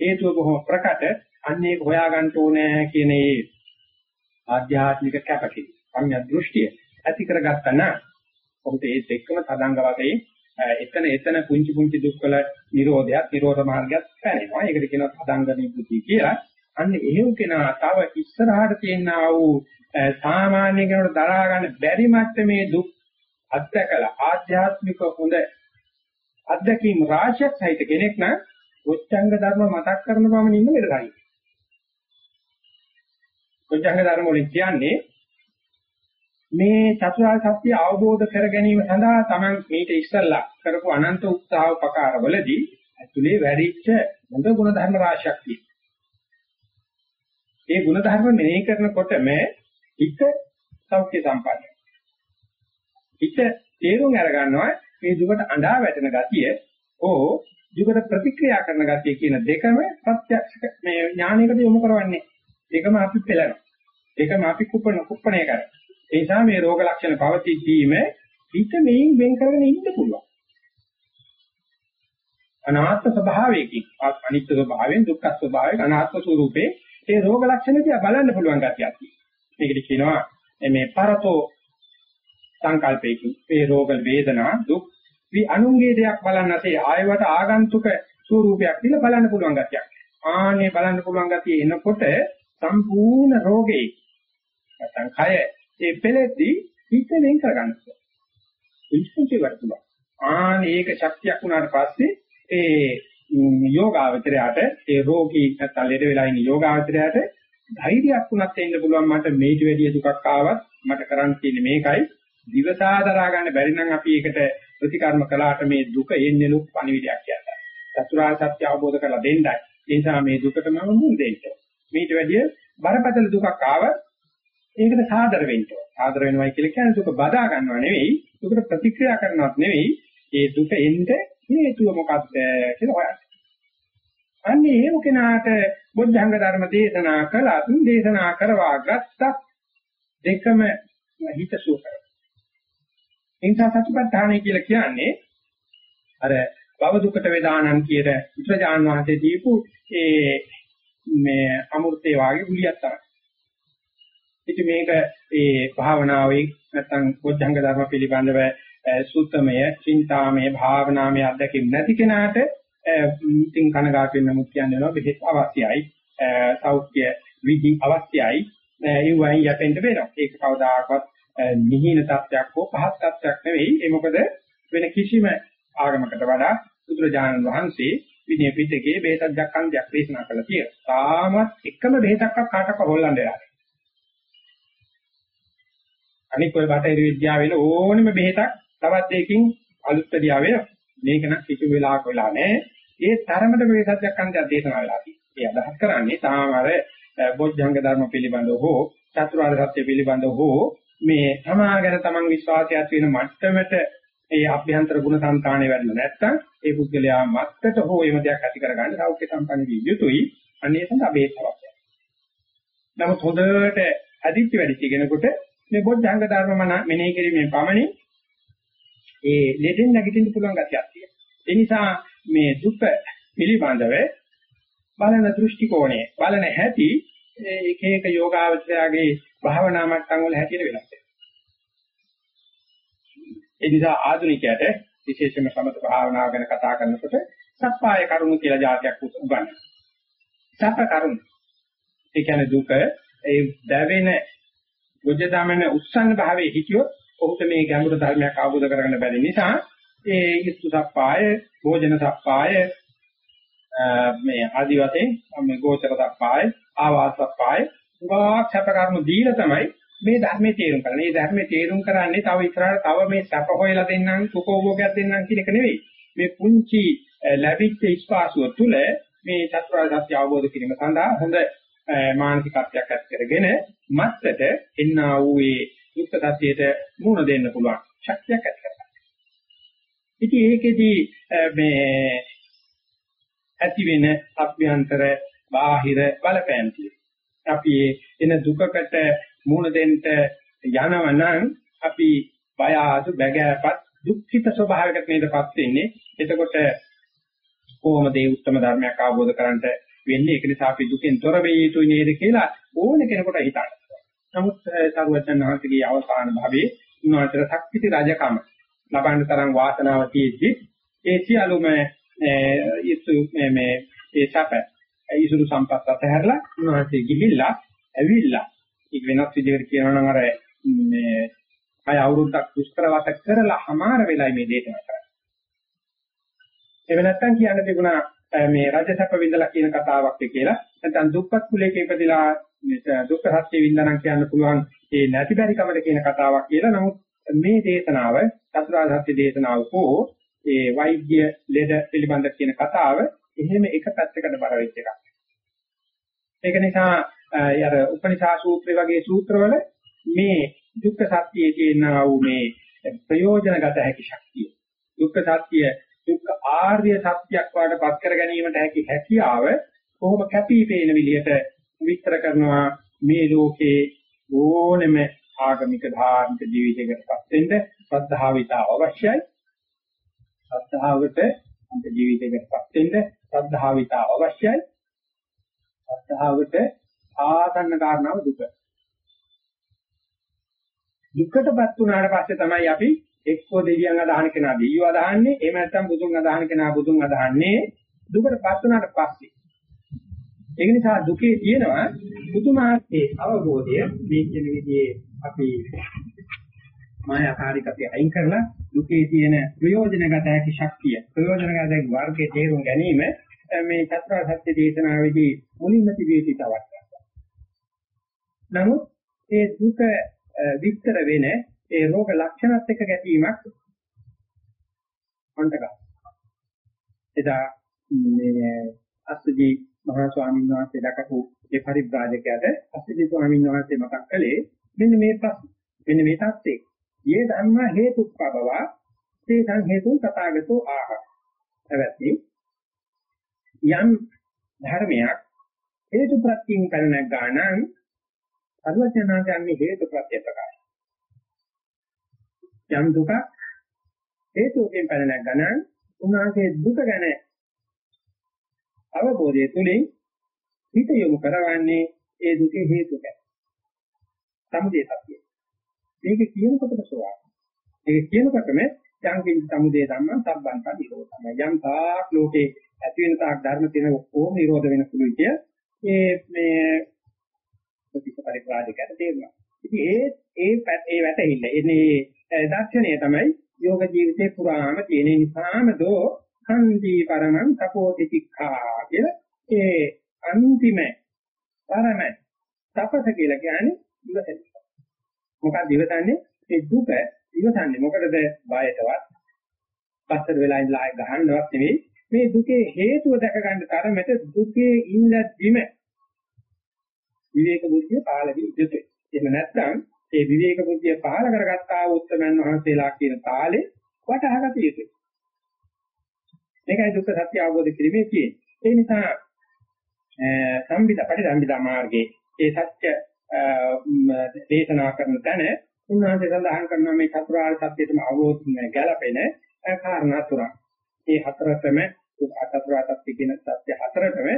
හේතුව බොහොම ප්‍රකට අන්නේ හොයාගන්න ඕනේ කියන ඒ ආධ්‍යාත්මික කැපකිරීම සංඥා දෘෂ්ටිය ඇති කරගත්තා නම් ඔහුට ඒ දෙකම තදංග වශයෙන් එතන එතන පුංචි පුංචි දුක්වල නිරෝධයක් නිරෝධ මාර්ගයක් පැනෙනවා. ඒකට කියනවා තදංග නිබ්බුති කියලා. අන්න එහෙම කෙනා තව ඉස්සරහට තියෙනා වූ සාමාන්‍ය කෙනෙකුට දරා ගන්න බැරි මට්ටමේ දුක් අත්දකලා ආධ්‍යාත්මික හොඳ අත්දැකීම් රාශියක් සහිත කෙනෙක් නම් ඔච්ඡංග ධර්ම මතක් කරන බවම නින්න වෙලයි. ඔච්ඡංග ධර්ම වලින් කියන්නේ මේ චතුරාර්ය සත්‍ය අවබෝධ කර ගැනීම සඳහා Taman මේට ඉස්සල්ලා කරපු අනන්ත උත්සාහ උපකාරවලදී ඇතුලේ වැඩිච්ච හොඳ ගුණ ධර්ම රාශියක් තියෙනවා. ඒ ගුණ ධර්ම මෙනෙහි කරනකොටම හිත සෞඛ්‍ය සම්පන්නයි. හිත තේරුම් අරගන්නවා මේ දුකට අඬා වැටෙන ගතිය ඕ දුකට ප්‍රතික්‍රියා කරන ගතිය කියන දෙකම ප්‍රත්‍යක්ෂ මේ ඥානයකට යොමු කරවන්නේ. ඒකම අපි පෙළනවා. ඒකම අපි කුප්පන කුප්පණය කරනවා. ඒ නිසා මේ රෝග ලක්ෂණ පවතිද්දීම හිත මේන් වෙන් කරගෙන ඉන්න පුළුවන්. අනාත්ම ස්වභාවයකින් අනිත්‍ය ස්වභාවයෙන් දුක්ඛ ස්වභාවයෙන් අනාත්ම ස්වરૂපේ ඒ රෝග ලක්ෂණ දිහා බලන්න පුළුවන් ගැතියක් තියෙනවා. මේකට කියනවා මේ පරතෝ සංකල්පයකින් මේ රෝග වේදනා දුක් වි අනුංගේ දෙයක් බලන්න නැතේ ආයවට ආගන්තුක ස්වરૂපයක් දිලා බලන්න පුළුවන් ගැතියක්. ආනේ බලන්න පුළුවන් ගැතිය එනකොට සම්පූර්ණ රෝගේ නැත්නම් කය ඒ පෙළෙද්දී හිත වෙන් කරගන්න පුළුවන්. ඉස්පුටි වර්තුලා. ආනේ ඒක ශක්තියක් වුණාට පස්සේ ඒ යෝගාවචරයට ඒ රෝගී නැත්නම් ලෙඩ වෙලා ඉන්න යෝගාවචරයට ධෛර්යයක් උනත් එන්න පුළුවන් මට මේට වැඩිය දුකක් ආවත් මට කරන්න තියෙන්නේ මේකයි දිවසා දරා ගන්න බැරි නම් අපි ඒකට ප්‍රතිකර්ම කළාට මේ දුක එන්නේ ලොකු පණිවිඩයක් කියන්නේ. චතුරාර්ය සත්‍ය අවබෝධ කරලා දෙන්නයි. ඒ නිසා මේ දුකට මම මුහුණ දෙන්න. මේට වැඩිය බරපතල දුකක් ආවත් ඒකට සාදර වෙන්න ඕන. සාදර වෙනවයි කියලා කියන්නේ දුක බදා ගන්නව නෙවෙයි, දුකට ප්‍රතික්‍රියා කරනවත් නෙවෙයි, ඒ දුක එන්නේ හේතුව මොකක්ද කියලා හොයන්න. අන්නේ ඒ කෙනාට බොද්ධංග ධර්ම දේශනා කළත් දේශනා කරවා ගත්තත් දෙකම හිතසුව කරනවා. එනිසා සතිපට්ඨානයි කියලා කියන්නේ අර භව දුකට වේදානං කියන උත්‍රාජාන් වහන්සේ දීපු ඒ මේ අමෘතේ වාගේ ගුලියක් තමයි. ඉතින් මේක ඒ භාවනාවේ නැත්තම් බොද්ධංග ධර්ම පිළිබඳව සුත්තමය, චින්තාමය, භාවනාමය අධ්‍යක්ෂ නැති කෙනාට ඉතින් කනගාටු වෙන නමුත් කියන්නේ නෝ බෙහෙත් අවශ්‍යයි. සෞඛ්‍ය විදි අවශ්‍යයි. ඒ වයින් යටෙන්න වෙනවා. ඒක කවදාකවත් නිහින තත්ත්වයක් හෝ පහත් තත්ත්වයක් නෙවෙයි. ඒ මොකද වෙන කිසිම ආගමකට වඩා බුදුරජාණන් වහන්සේ විනය පිටකේ බෙහෙතක් දක්වන්දයක් දේශනා කළා කියලා. තාමත් එකම බෙහෙතක්වත් කාටවත් හොල්ලන්න වෙලා නැහැ. අනික ඔය බටහිර විද්‍යාවේ ඕනෙම බෙහෙතක් තවත් දෙයකින් අලුත්දියා වෙනවා. මේක නම් කිසි වෙලාවක වෙලා නැහැ. ඒ තරමට මේ සත්‍යයක් අන්තය දේශනා වෙලා තියෙනවා. ඒ අදහස් කරන්නේ තාම අර බොජ්ජංග ධර්ම පිළිබඳව හෝ චතුරාර්ය සත්‍ය පිළිබඳව හෝ මේ සමාගම තමන් විශ්වාසය ඇති වෙන මට්ටමට ඒ අභ්‍යන්තර ගුණ සංතාණය වැඩිලා නැත්තම් ඒ පුද්ගලයා මත්තට හෝ එම දෙයක් ඇති කරගන්න සෞඛ්‍ය සම්පන්න විය යුතුයි. අනේ සඳහා බේත් අවශ්‍යයි. නමුත් හොඳට අදිච්ච වැඩිච්ච කෙනෙකුට මේ බොජ්ජංග ධර්ම මන මෙනෙහි කිරීමෙන් පමණින් ඒ ලෙඩෙන් නැගිටින්න පුළුවන් ගතියක් තියෙනවා. ඒ නිසා මේ දුක පිළිබඳව බලන දෘෂ්ටි කෝණය බලන හැටි එක එක යෝගාවචරයාගේ භාවනා මට්ටම් වල හැටියට වෙනස් වෙනවා. ඒ නිසා ආධුනිකයට විශේෂයෙන්ම සමත භාවනාව ගැන කතා කරනකොට සප්පාය කරුණු කියලා જાතියක් උගන්වනවා. සප්ප කරුණු. ඒ කියන්නේ දුක ඒ දැවෙන ගොජ දමන උස්සන්න භාවයේ හිතියොත් ඔහුට මේ ගැඹුරු ධර්මයක් අවබෝධ කරගන්න බැරි නිසා ඒ ඉස්තු සප්පාය, භෝජන සප්පාය මේ ආදි වශයෙන් මේ ගෝචර සප්පාය, ආවාස සප්පාය උගාවක් සැප කර්ම දීලා තමයි මේ ධර්මයේ තේරුම් කරන්නේ. මේ ධර්මයේ තේරුම් කරන්නේ තව ඉස්සරහට තව මේ සැප හොයලා දෙන්නම්, සුඛෝභෝගයක් දෙන්නම් කියන එක නෙවෙයි. මේ පුංචි ලැබිච්ච ස්පාසුව තුළ මේ චතුරාර්ය සත්‍ය අවබෝධ කිරීම සඳහා හොඳ මානසිකත්වයක් ඇති කරගෙන මත්තට එන්නා වූ ඒ දුක්ඛ සත්‍යයට මුහුණ දෙන්න පුළුවන් ශක්තියක් ඇති කරගන්න. ඉතින් ඒකෙදී මේ ඇති වෙන අභ්‍යන්තර බාහිර බලපෑම් අපි එන දුකකට මුහුණ දෙන්න යනවනම් අපි බය ආසු බැගෑපත් දුක්ඛිත ස්වභාවයකට නේදපත් වෙන්නේ. එතකොට කොහොමද මේ උත්තම ධර්මයක් අවබෝධ කරගන්නට වෙන්නේ? ඒක නිසා අපි දුකෙන් තොර වෙ යුතුයි නේද කියලා ඕන කෙනෙකුට හිතන්න. නමුත් සරුවචන් වහන්සේගේ අවසාන භවයේ උන්වහන්සේ ශක්තිති රජකම ලබන්න තරම් වාසනාව තියෙද්දි ඒ සියලුම ඉසු මේ මේ ඒ සැප ඉසුරු සම්පත් අතහැරලා උන්වහන්සේ ගිහිල්ලා ඇවිල්ලා ඒක වෙනස් විදිහකට කියනවා නම් අර මේ අය අවුරුද්දක් දුෂ්කර වාස කරලා හමාර වෙලයි මේ දේශනා කරන්නේ. එහෙම නැත්නම් කියන්න තිබුණා මේ රජසැප විඳලා කියන කතාවක් කියලා. නැත්නම් දුක්පත් කුලයක ඉපදිලා දුක්ඛ සත්‍ය වින්දනම් කියන්න පුළුවන් ඒ නැති බැරි කමද කියන කතාවක් කියලා. නමුත් මේ දේශනාව චතුරාර්ය සත්‍ය දේශනාව කෝ ඒ වෛද්‍ය ලෙඩ පිළිබඳ කියන කතාව එහෙම එක පැත්තකට බර වෙච්ච එකක්. ඒක නිසා අර උපනිෂා සූත්‍රය වගේ සූත්‍රවල මේ දුක්ඛ සත්‍යයේ තියෙනා වූ මේ ප්‍රයෝජනගත හැකි ශක්තිය දුක්ඛ සත්‍ය දුක්ඛ ආර්ය සත්‍යයක් වාටපත් කර ගැනීමට හැකි හැකියාව කොහොම කැපී පෙනෙන විදිහට විස්තර කරනවා මේ ලෝකේ ඕනෙම ආගමික ධාර්මික ජීවිතයකටපත් වෙන්න ශ්‍රද්ධාවිත අවශ්‍යයි. ශ්‍රද්ධාවට අන්ත ජීවිතයකටපත් වෙන්න ශ්‍රද්ධාවිත අවශ්‍යයි. ශ්‍රද්ධාවට ආසන්න කාරණාව දුක. දුක්කටපත් වුණාට පස්සේ තමයි අපි එක්කෝ දෙවියන් අදහන කෙනා දෙවියෝ අදහන්නේ එහෙම නැත්නම් බුදුන් අදහන කෙනා බුදුන් අදහන්නේ දුකටපත් වුණාට පස්සේ ඒක නිසා දුකේ තියෙනවා පුදුමාත්මේ අවබෝධය මේ කියන විදිහේ අපි මායාකාරීකතිය අයින් කරලා දුකේ තියෙන ප්‍රයෝජනගත හැකි ශක්තිය ප්‍රයෝජනගත හැකි වර්ගයේ තේරුම් ගැනීම මේ චතුරාර්ය සත්‍ය දේශනාවේදී මුලින්ම තිබී සිටවක්. නමුත් ඒ දුක විස්තර වෙන ඒ රෝග ලක්ෂණත් එක්ක ගැටීමක් අන්තක. එදා මේ අස්සජී මහා ස්වාමීන් වහන්සේ දක්වපු ඒ පරිබ්‍රාජකයාට අස්සජී ස්වාමීන් වහන්සේ මතක් කළේ මෙන්න මේ ප්‍රශ්න. මෙන්න මේ தත්ත්වේ. යේ ධම්ම හේතුප්පබව තේ සං හේතුන් තථාගතෝ ආහ. එවැත්නි යම් ධර්මයක් හේතු ප්‍රත්‍යයෙන් කරන ගානං අරුවචනාංගයන්ගේ හේතු ප්‍රත්‍ය ප්‍රකාශ. යම් දුක හේතුකින් පැන නැගනන් උන්වහන්සේ දුක ගැන අවබෝධය තුළින් හිත යොමු කරවන්නේ ඒ දුකේ හේතුක. සමුදය සත්‍යය. මේක කියනකොටම සෝවාන්. මේක කියනකොටම යංකින් සමුදය ධම්ම සම්බන්ත නිරෝධය. යම් තාක් ලෝකේ ඇති වෙන තාක් ධර්ම තියෙන ඔක්කොම නිරෝධ වෙන සුළුයි කිය. ඒ මේ ප්‍රතිප පරිප්‍රාජකයට තේරුණා. ඉතින් ඒ ඒ ඒ වැටහිල්ල එන්නේ දර්ශනය තමයි යෝග ජීවිතේ පුරාම තියෙන නිසාම දෝ හන්දී පරමං තපෝති තික්ඛා කිය ඒ අන්තිම පරම තපස කියලා කියන්නේ ඉවසන. මොකක්ද ඉවසන්නේ? ඒ දුක ඉවසන්නේ මොකටද බයටවත් පස්සට වෙලා ඉඳලා ගහන්නවත් නෙවෙයි මේ දුකේ හේතුව දැක ගන්න තරමට දුකේ ඉඳීම විවේක බුද්ධිය පහළ වී යුතුයි. එහෙම නැත්නම් ඒ විවේක බුද්ධිය පහළ කරගත්තා වූ උත්තමයන් වහන්සේලා කියන තාලේ වටහාගත යුතුයි. මේකයි දුක්ඛ සත්‍ය අවබෝධ කිරීමේ තියෙන්නේ. ඒ නිසා සම්බිත පරිසම්බිදා මාර්ගයේ ඒ සත්‍ය දේශනා කරන තැන උන්වහන්සේ සඳහන් කරනවා මේ චතුරාර්ය සත්‍යයටම අවබෝධ ගැලපෙන කාරණා තුනක්. ඒ හතරතම චතුරාර්ය සත්‍ය කියන සත්‍ය හතරතම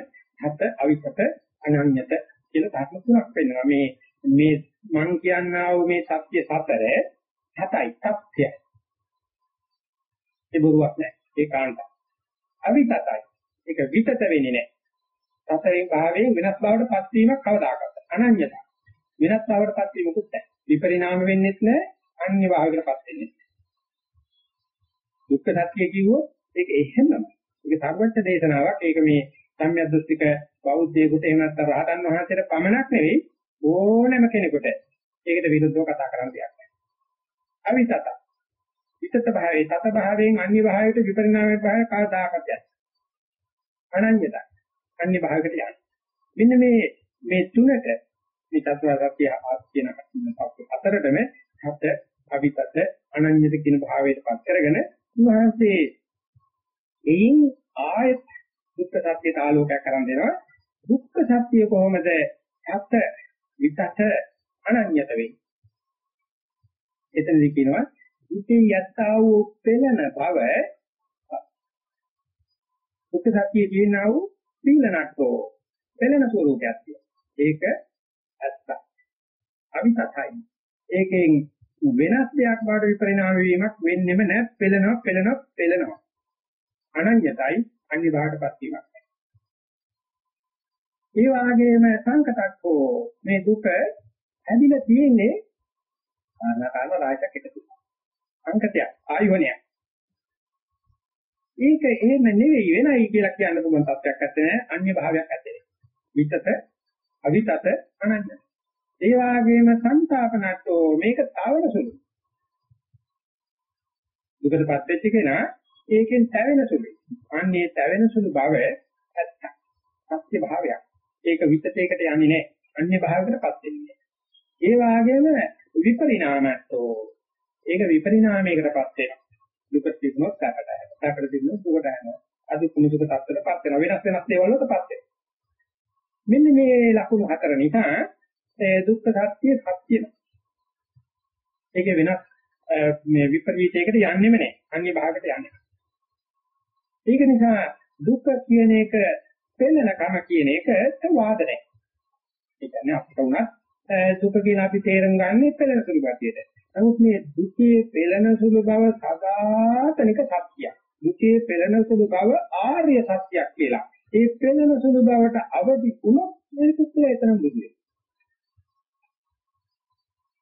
හත අවිසත අනන්‍යත කියලා ධර්ම තුනක් වෙනවා. මේ මේ මං කියන්නා වූ මේ සත්‍ය සතර හතයි සත්‍යයි. ඒ බොරුවක් නෑ. ඒ කාණ්ඩ. අවිතතයි. ඒක විතත වෙන්නේ නෑ. සතරේ භාවයෙන් වෙනස් බවට පත් වීමක් කවදාකවත්. අනන්‍යත. වෙනස් බවට පත් වීමකුත් නැහැ. විපරිණාම වෙන්නේත් නැහැ. අන්‍ය භාවයකට පත් වෙන්නේ නැහැ. දුක්ඛ සත්‍ය කිව්වොත් ඒක එහෙමම. ඒක සර්වඥ දේශනාවක්. ඒක මේ සම්‍යද්දස්තික බෞද්ධයෙකුට එහෙම නැත්නම් රහතන් වහන්සේට පමණක් නෙවෙයි ඕනෑම කෙනෙකුට ඒකට විරුද්ධව කතා කරන්න දෙයක් නැහැ. අවිතත. විතත භාවයේ තත භාවයෙන් අන්‍ය භාවයට විපරිණාමයේ භාවය කවදාකවත් යන්නේ. අනන්‍යත. අන්‍ය භාවයකට යන්නේ. මෙන්න මේ මේ තුනට මේ චතුරාර්ය සත්‍ය කියන හතරටම හත අවිතත අනන්‍යත කියන භාවයට පත් කරගෙන උන්වහන්සේ එයින් ආයත් දුක්ඛ සත්‍යයට ආලෝකයක් කරන් දෙනවා. දුක්ඛ සත්‍ය කොහොමද? හත විතත අනන්‍යත වෙන්නේ එතනදී කියනවා ඉතින් යත්තා වූ පෙළන බව දුක්ඛ සත්‍යයේ කියනා වූ පිළනක්කෝ පෙළන ස්වરૂපයක් තියෙනවා ඒක ඇත්ත අවිතතයි ඒකෙන් වෙනස් දෙයක් බවට විපරිණාම වීමක් වෙන්නෙම නැහැ පෙළෙනවා පෙළෙනවා පෙළෙනවා අනන්‍යතයි අනිවාර්යපත් වීමක් ඒ වගේම සංකතක් හෝ මේ දුක ඇදිලා තියෙන්නේ ආනාපාන රාජක එකතු. සංකතයක් ආයෝනයක්. ඒක එහෙම නෙවෙයි වෙනයි කියලා කියන්න පුළුවන් තත්ත්වයක් නැත්තේ නෑ අන්‍ය භාවයක් ඇත්තේ. විතත අවිතත අනන්‍ය. ඒ වගේම සංතාපනට්ටෝ මේක තවන සුළු. දුකටපත් වෙච්ච කෙනා ඒකෙන් තැවෙන සුළු. අන්නේ තැවෙන සුළු බව ඇත්ත. සත්‍ය භාවයක්. ඒක විතතේකට යන්නේ නැහැ. අන්‍ය භාවයකටපත් වෙන්නේ. ඒ වාගේම විපරිණාමයෝ ඒක විපරිණාමයකටපත් වෙනවා. දුක තිබුණොත් සැපට යනවා. සැපට තිබුණොත් දුකට යනවා. අදුක්කම දුක තත්ත්වයටපත් වෙනවා. වෙනස් වෙනස් දේවල් වලටපත් වෙනවා. මෙන්න මේ ලකුණු හතර නිසා ඒ දුක්ඛ සත්‍ය සත්‍යන. ඒකේ වෙනස් මේ විපරීතයකට යන්නෙම නැහැ. අන්‍ය භාගයට යන්නේ. ඒක නිසා දුක කියන එක පෙළෙන කම කියන එකට වාද නැහැ. ඒ කියන්නේ අපිට උනත් දුක කියන අපි තේරුම් ගන්නේ පෙළෙන සුළු ගතියට. නමුත් මේ දුකේ පෙළෙන සුළු බව සදාතනික සත්‍යයක්. දුකේ පෙළෙන සුළු බව ආර්ය සත්‍යයක් කියලා. ඒ පෙළෙන සුළු බවට අවදි වුණොත් මේ පුත්‍රය එතන බුදුනේ.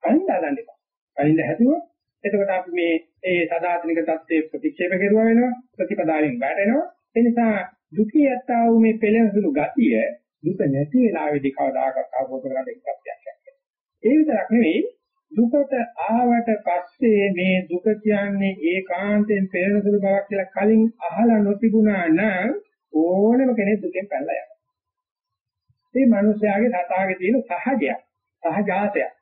අනිදාගන්න එපා. අනිද හැදුවොත් එතකොට අපි මේ ඒ සදාතනික தත්ත්වයේ ප්‍රතික්ෂේප කරුවා වෙනවා ප්‍රතිපදාවෙන් වැටෙනවා. ඒ නිසා දුකේ යත්තා වූ මේ පෙළෙන සුළු ගතිය දුක නැති වෙලාවේදී කවදාකවත් අවබෝධ කරගන්න එක ප්‍රත්‍යක්ෂයක්. ඒ විතරක් නෙවෙයි දුකට ආවට පස්සේ මේ දුක කියන්නේ ඒකාන්තයෙන් පෙළෙන සුළු බවක් කියලා කලින් අහලා නොතිබුණා නම් ඕනම කෙනෙක් දුකෙන් පැනලා යනවා. මේ මිනිස්යාගේ සතාගේ තියෙන සහජයක්, සහජාතයක්.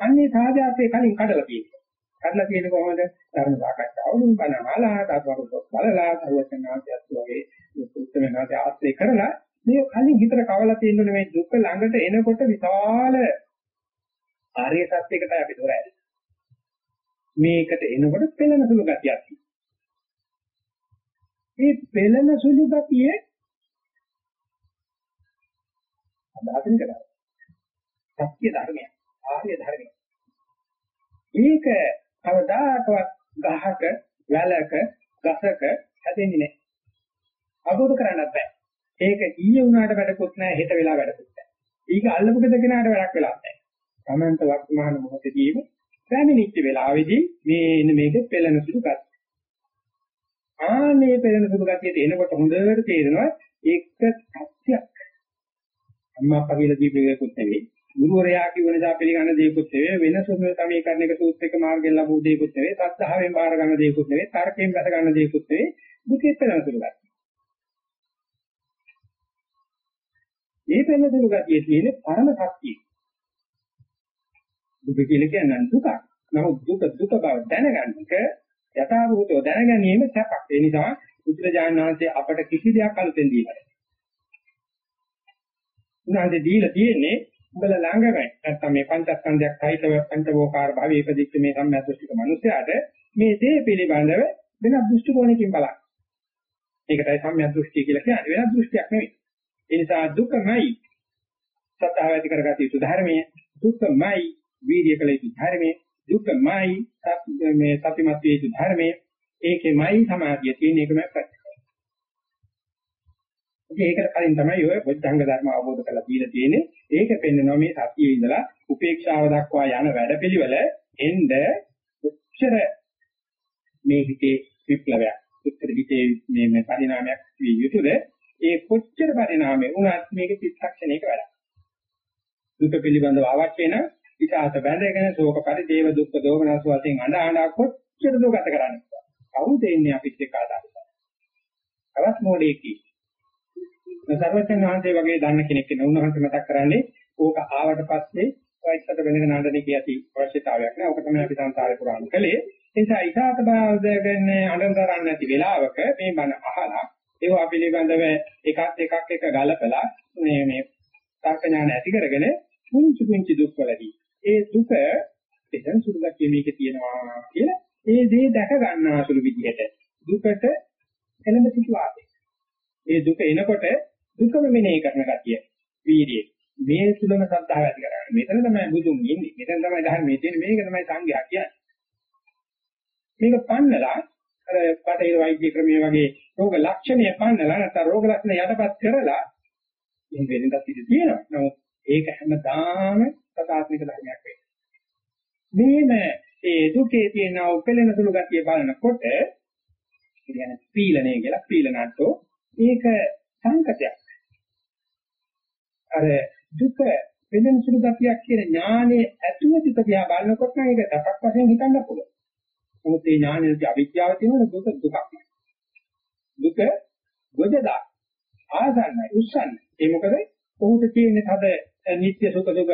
අන්නේ සහජාතේ කලින් කඩලා තියෙනවා. කඩලා තියෙන කොහොමද? ධර්ම සාකච්ඡාවලින් බණහලා, තාත්වරුත් බලලා, සර්වඥාන්තියත් වගේ උත්තරනාදී ආශ්‍රය කරලා මේ කලින් හිතට කවලා තියෙනුනේ මේ දුක ළඟට එනකොට විශාල ආර්ය සත්‍යයකට අපි දොර ඇරෙයි. මේකට එනකොට පෙළෙන සුළු ගතියක් තියෙනවා. මේ පෙළෙන සුළු ගතියේ අදාහින් කරා. සත්‍ය ධර්මය, ආර්ය ධර්මය. ඒක කවදාකවත් ගහක, වැලක, ගසක හැදෙන්නේ නැහැ. අවබෝධ කරගන්නත් බෑ. ඒක ඊයේ උනාට වැඩකුත් නැහැ, හෙට වෙලා වැඩකුත් නැහැ. ඊක අල්ලපු දෙකනාට වැඩක් වෙලා නැහැ. තමන්ට වර්තමාන මොහොතදීම පැමිණිච්ච වෙලාවේදී මේ මේක පෙළෙන සුළු ගතිය. ආනේ පෙළෙන සුළු ගතියට එනකොට හොඳට තේරෙනවා ඒක සත්‍යයක්. අම්මා අප්පා කියලා දීපේකුත් නෙවෙයි. ගුරුවරයා කිව්ව නිසා පිළිගන්න දේකුත් නෙවෙයි. වෙන සුමේ සමීකරණයක සූත්‍රයක මාර්ගයෙන් ලැබු දේකුත් නෙවෙයි. සත්‍තාවෙන් බාර ගන්න දේකුත් නෙවෙයි. තර්කයෙන් බැස ගන්න දේකුත් නෙවෙයි. දුකේ පෙළෙන සුළු ගතිය. මේ පෙළෙන සුළු ගතියේ තියෙන පරම සත්‍යය. දුක කියලා කියන්නේ දුකක්. නමුත් දුක දුක බව දැනගන්න එක යථාභූතව දැනගැනීම සැපක්. ඒ නිසා බුදුරජාණන් වහන්සේ අපට කිසි දෙයක් අලුතෙන් දීලා නැහැ. උන්වහන්සේ දීලා තියෙන්නේ උඹලා ළඟම නැත්තම් මේ පංචස්කන්ධයක් සහිතව පංචවෝකාර භවයේ ඉපදිච්ච මේ සම්මියදෘෂ්ටික මිනිසයාට මේ දේ පිළිබඳව වෙන දෘෂ්ටි කෝණයකින් බලන්න. ඒකටයි සම්මියදෘෂ්ටි කියලා කියන්නේ. වෙන දෘෂ්ටියක් නෙවෙයි. ඒ නිසා දුකමයි සත්‍යව ඇති කරගatiya යුතු ධර්මයේ. දුකමයි වීර්ය කළ යුතු ධර්මයේ. දුකමයි මේ සතිමත් වේ යුතු ධර්මයේ. ඒකෙමයි සමාධිය තියෙන එකමයි ප්‍රතිපල. ඒකට කලින් තමයි ඔය බොද්ධංග ධර්ම අවබෝධ කරලා දීලා තියෙන්නේ. ඒක පෙන්නනවා මේ සතියේ ඉඳලා උපේක්ෂාව දක්වා යන වැඩපිළිවෙල එnde උච්චර මේ හිතේ විප්ලවයක් උත්තර හිතේ මේ මේ පරිණාමයක් විය යුතුද ඒ කොච්චර පරිණාමය වුණත් මේක චිත්තක්ෂණයක වැඩක්. දුක පිළිබඳව අවශ්‍ය වෙන විසාත බැඳගෙන ශෝක පරිදේව දුක්ඛ දෝමනස් වශයෙන් අඬ අඬ කොච්චර දුක ගත කරන්නේ. කවුද ඉන්නේ අපිත් එක්ක ආදාහන. අවස් මොඩේකි. සර්වඥ වහන්සේ වගේ දන්න කෙනෙක් වෙන උන්වහන්සේ මතක් කරන්නේ ඕක ආවට පස්සේ වයිසට වෙනගෙන අඬන්නේ කියති අවශ්‍යතාවයක් නෑ. ඕක තමයි අපි සංසාරේ පුරාම කළේ. ඒ නිසා ඉසాత බාවදගෙන අඬන නැති වෙලාවක මේ බණ අහලා ඒවා පිළිබඳව එකක් එකක් එක ගලපලා මේ මේ තර්ක ඥාන ඇති කරගෙන පුංචි පුංචි දුක්වලදී ඒ දුක එතන සුළුගතිය මේකේ තියෙනවා කියලා ඒ දේ දැක ගන්නාසුළු විදිහට දුකට එළඹ සිටු ආදී. ඒ දුක එනකොට දුකම මෙනෙහි කරන ගතිය වීර්යය. මේ සුළම සත්‍තාව ඇති කරගන්න. මෙතන තමයි බුදුන් ඉන්නේ. මෙතන තමයි ධර්මයේ තියෙන්නේ. මේක තමයි සංඝයා කියන්නේ. මේක පන්නලා අර පටේ වෛද්‍ය ක්‍රමයේ වගේ රෝග ලක්ෂණය පන්නලා නැත්නම් රෝග ලක්ෂණ යටපත් කරලා ඉන් වෙනදක් ඉඳී තියෙනවා. නමුත් ඒක හැමදාම සතාත්මික ධර්මයක් වෙන්නේ. මේම ඒ දුකේ තියෙන උපෙලෙන සුළු ගතිය බලනකොට කියන්නේ පීලණය කියලා පීලනට්ටෝ ඒක සංකතයක්. අර දුක වෙනම සුළු ගතියක් කියන ඥානයේ ඇතුළ දුක දිහා බලනකොට නම් ඒක දපක් වශයෙන් හිතන්න පුළුවන්. නමුත් මේ ඥානයේ අවිද්‍යාව තියෙන දුක දුකක්. දුක ගොඩදා ආසන්නයි උස්සන්නේ. ඒ මොකද ඔහුට තියෙන තද නිත්‍ය සුඛ දුක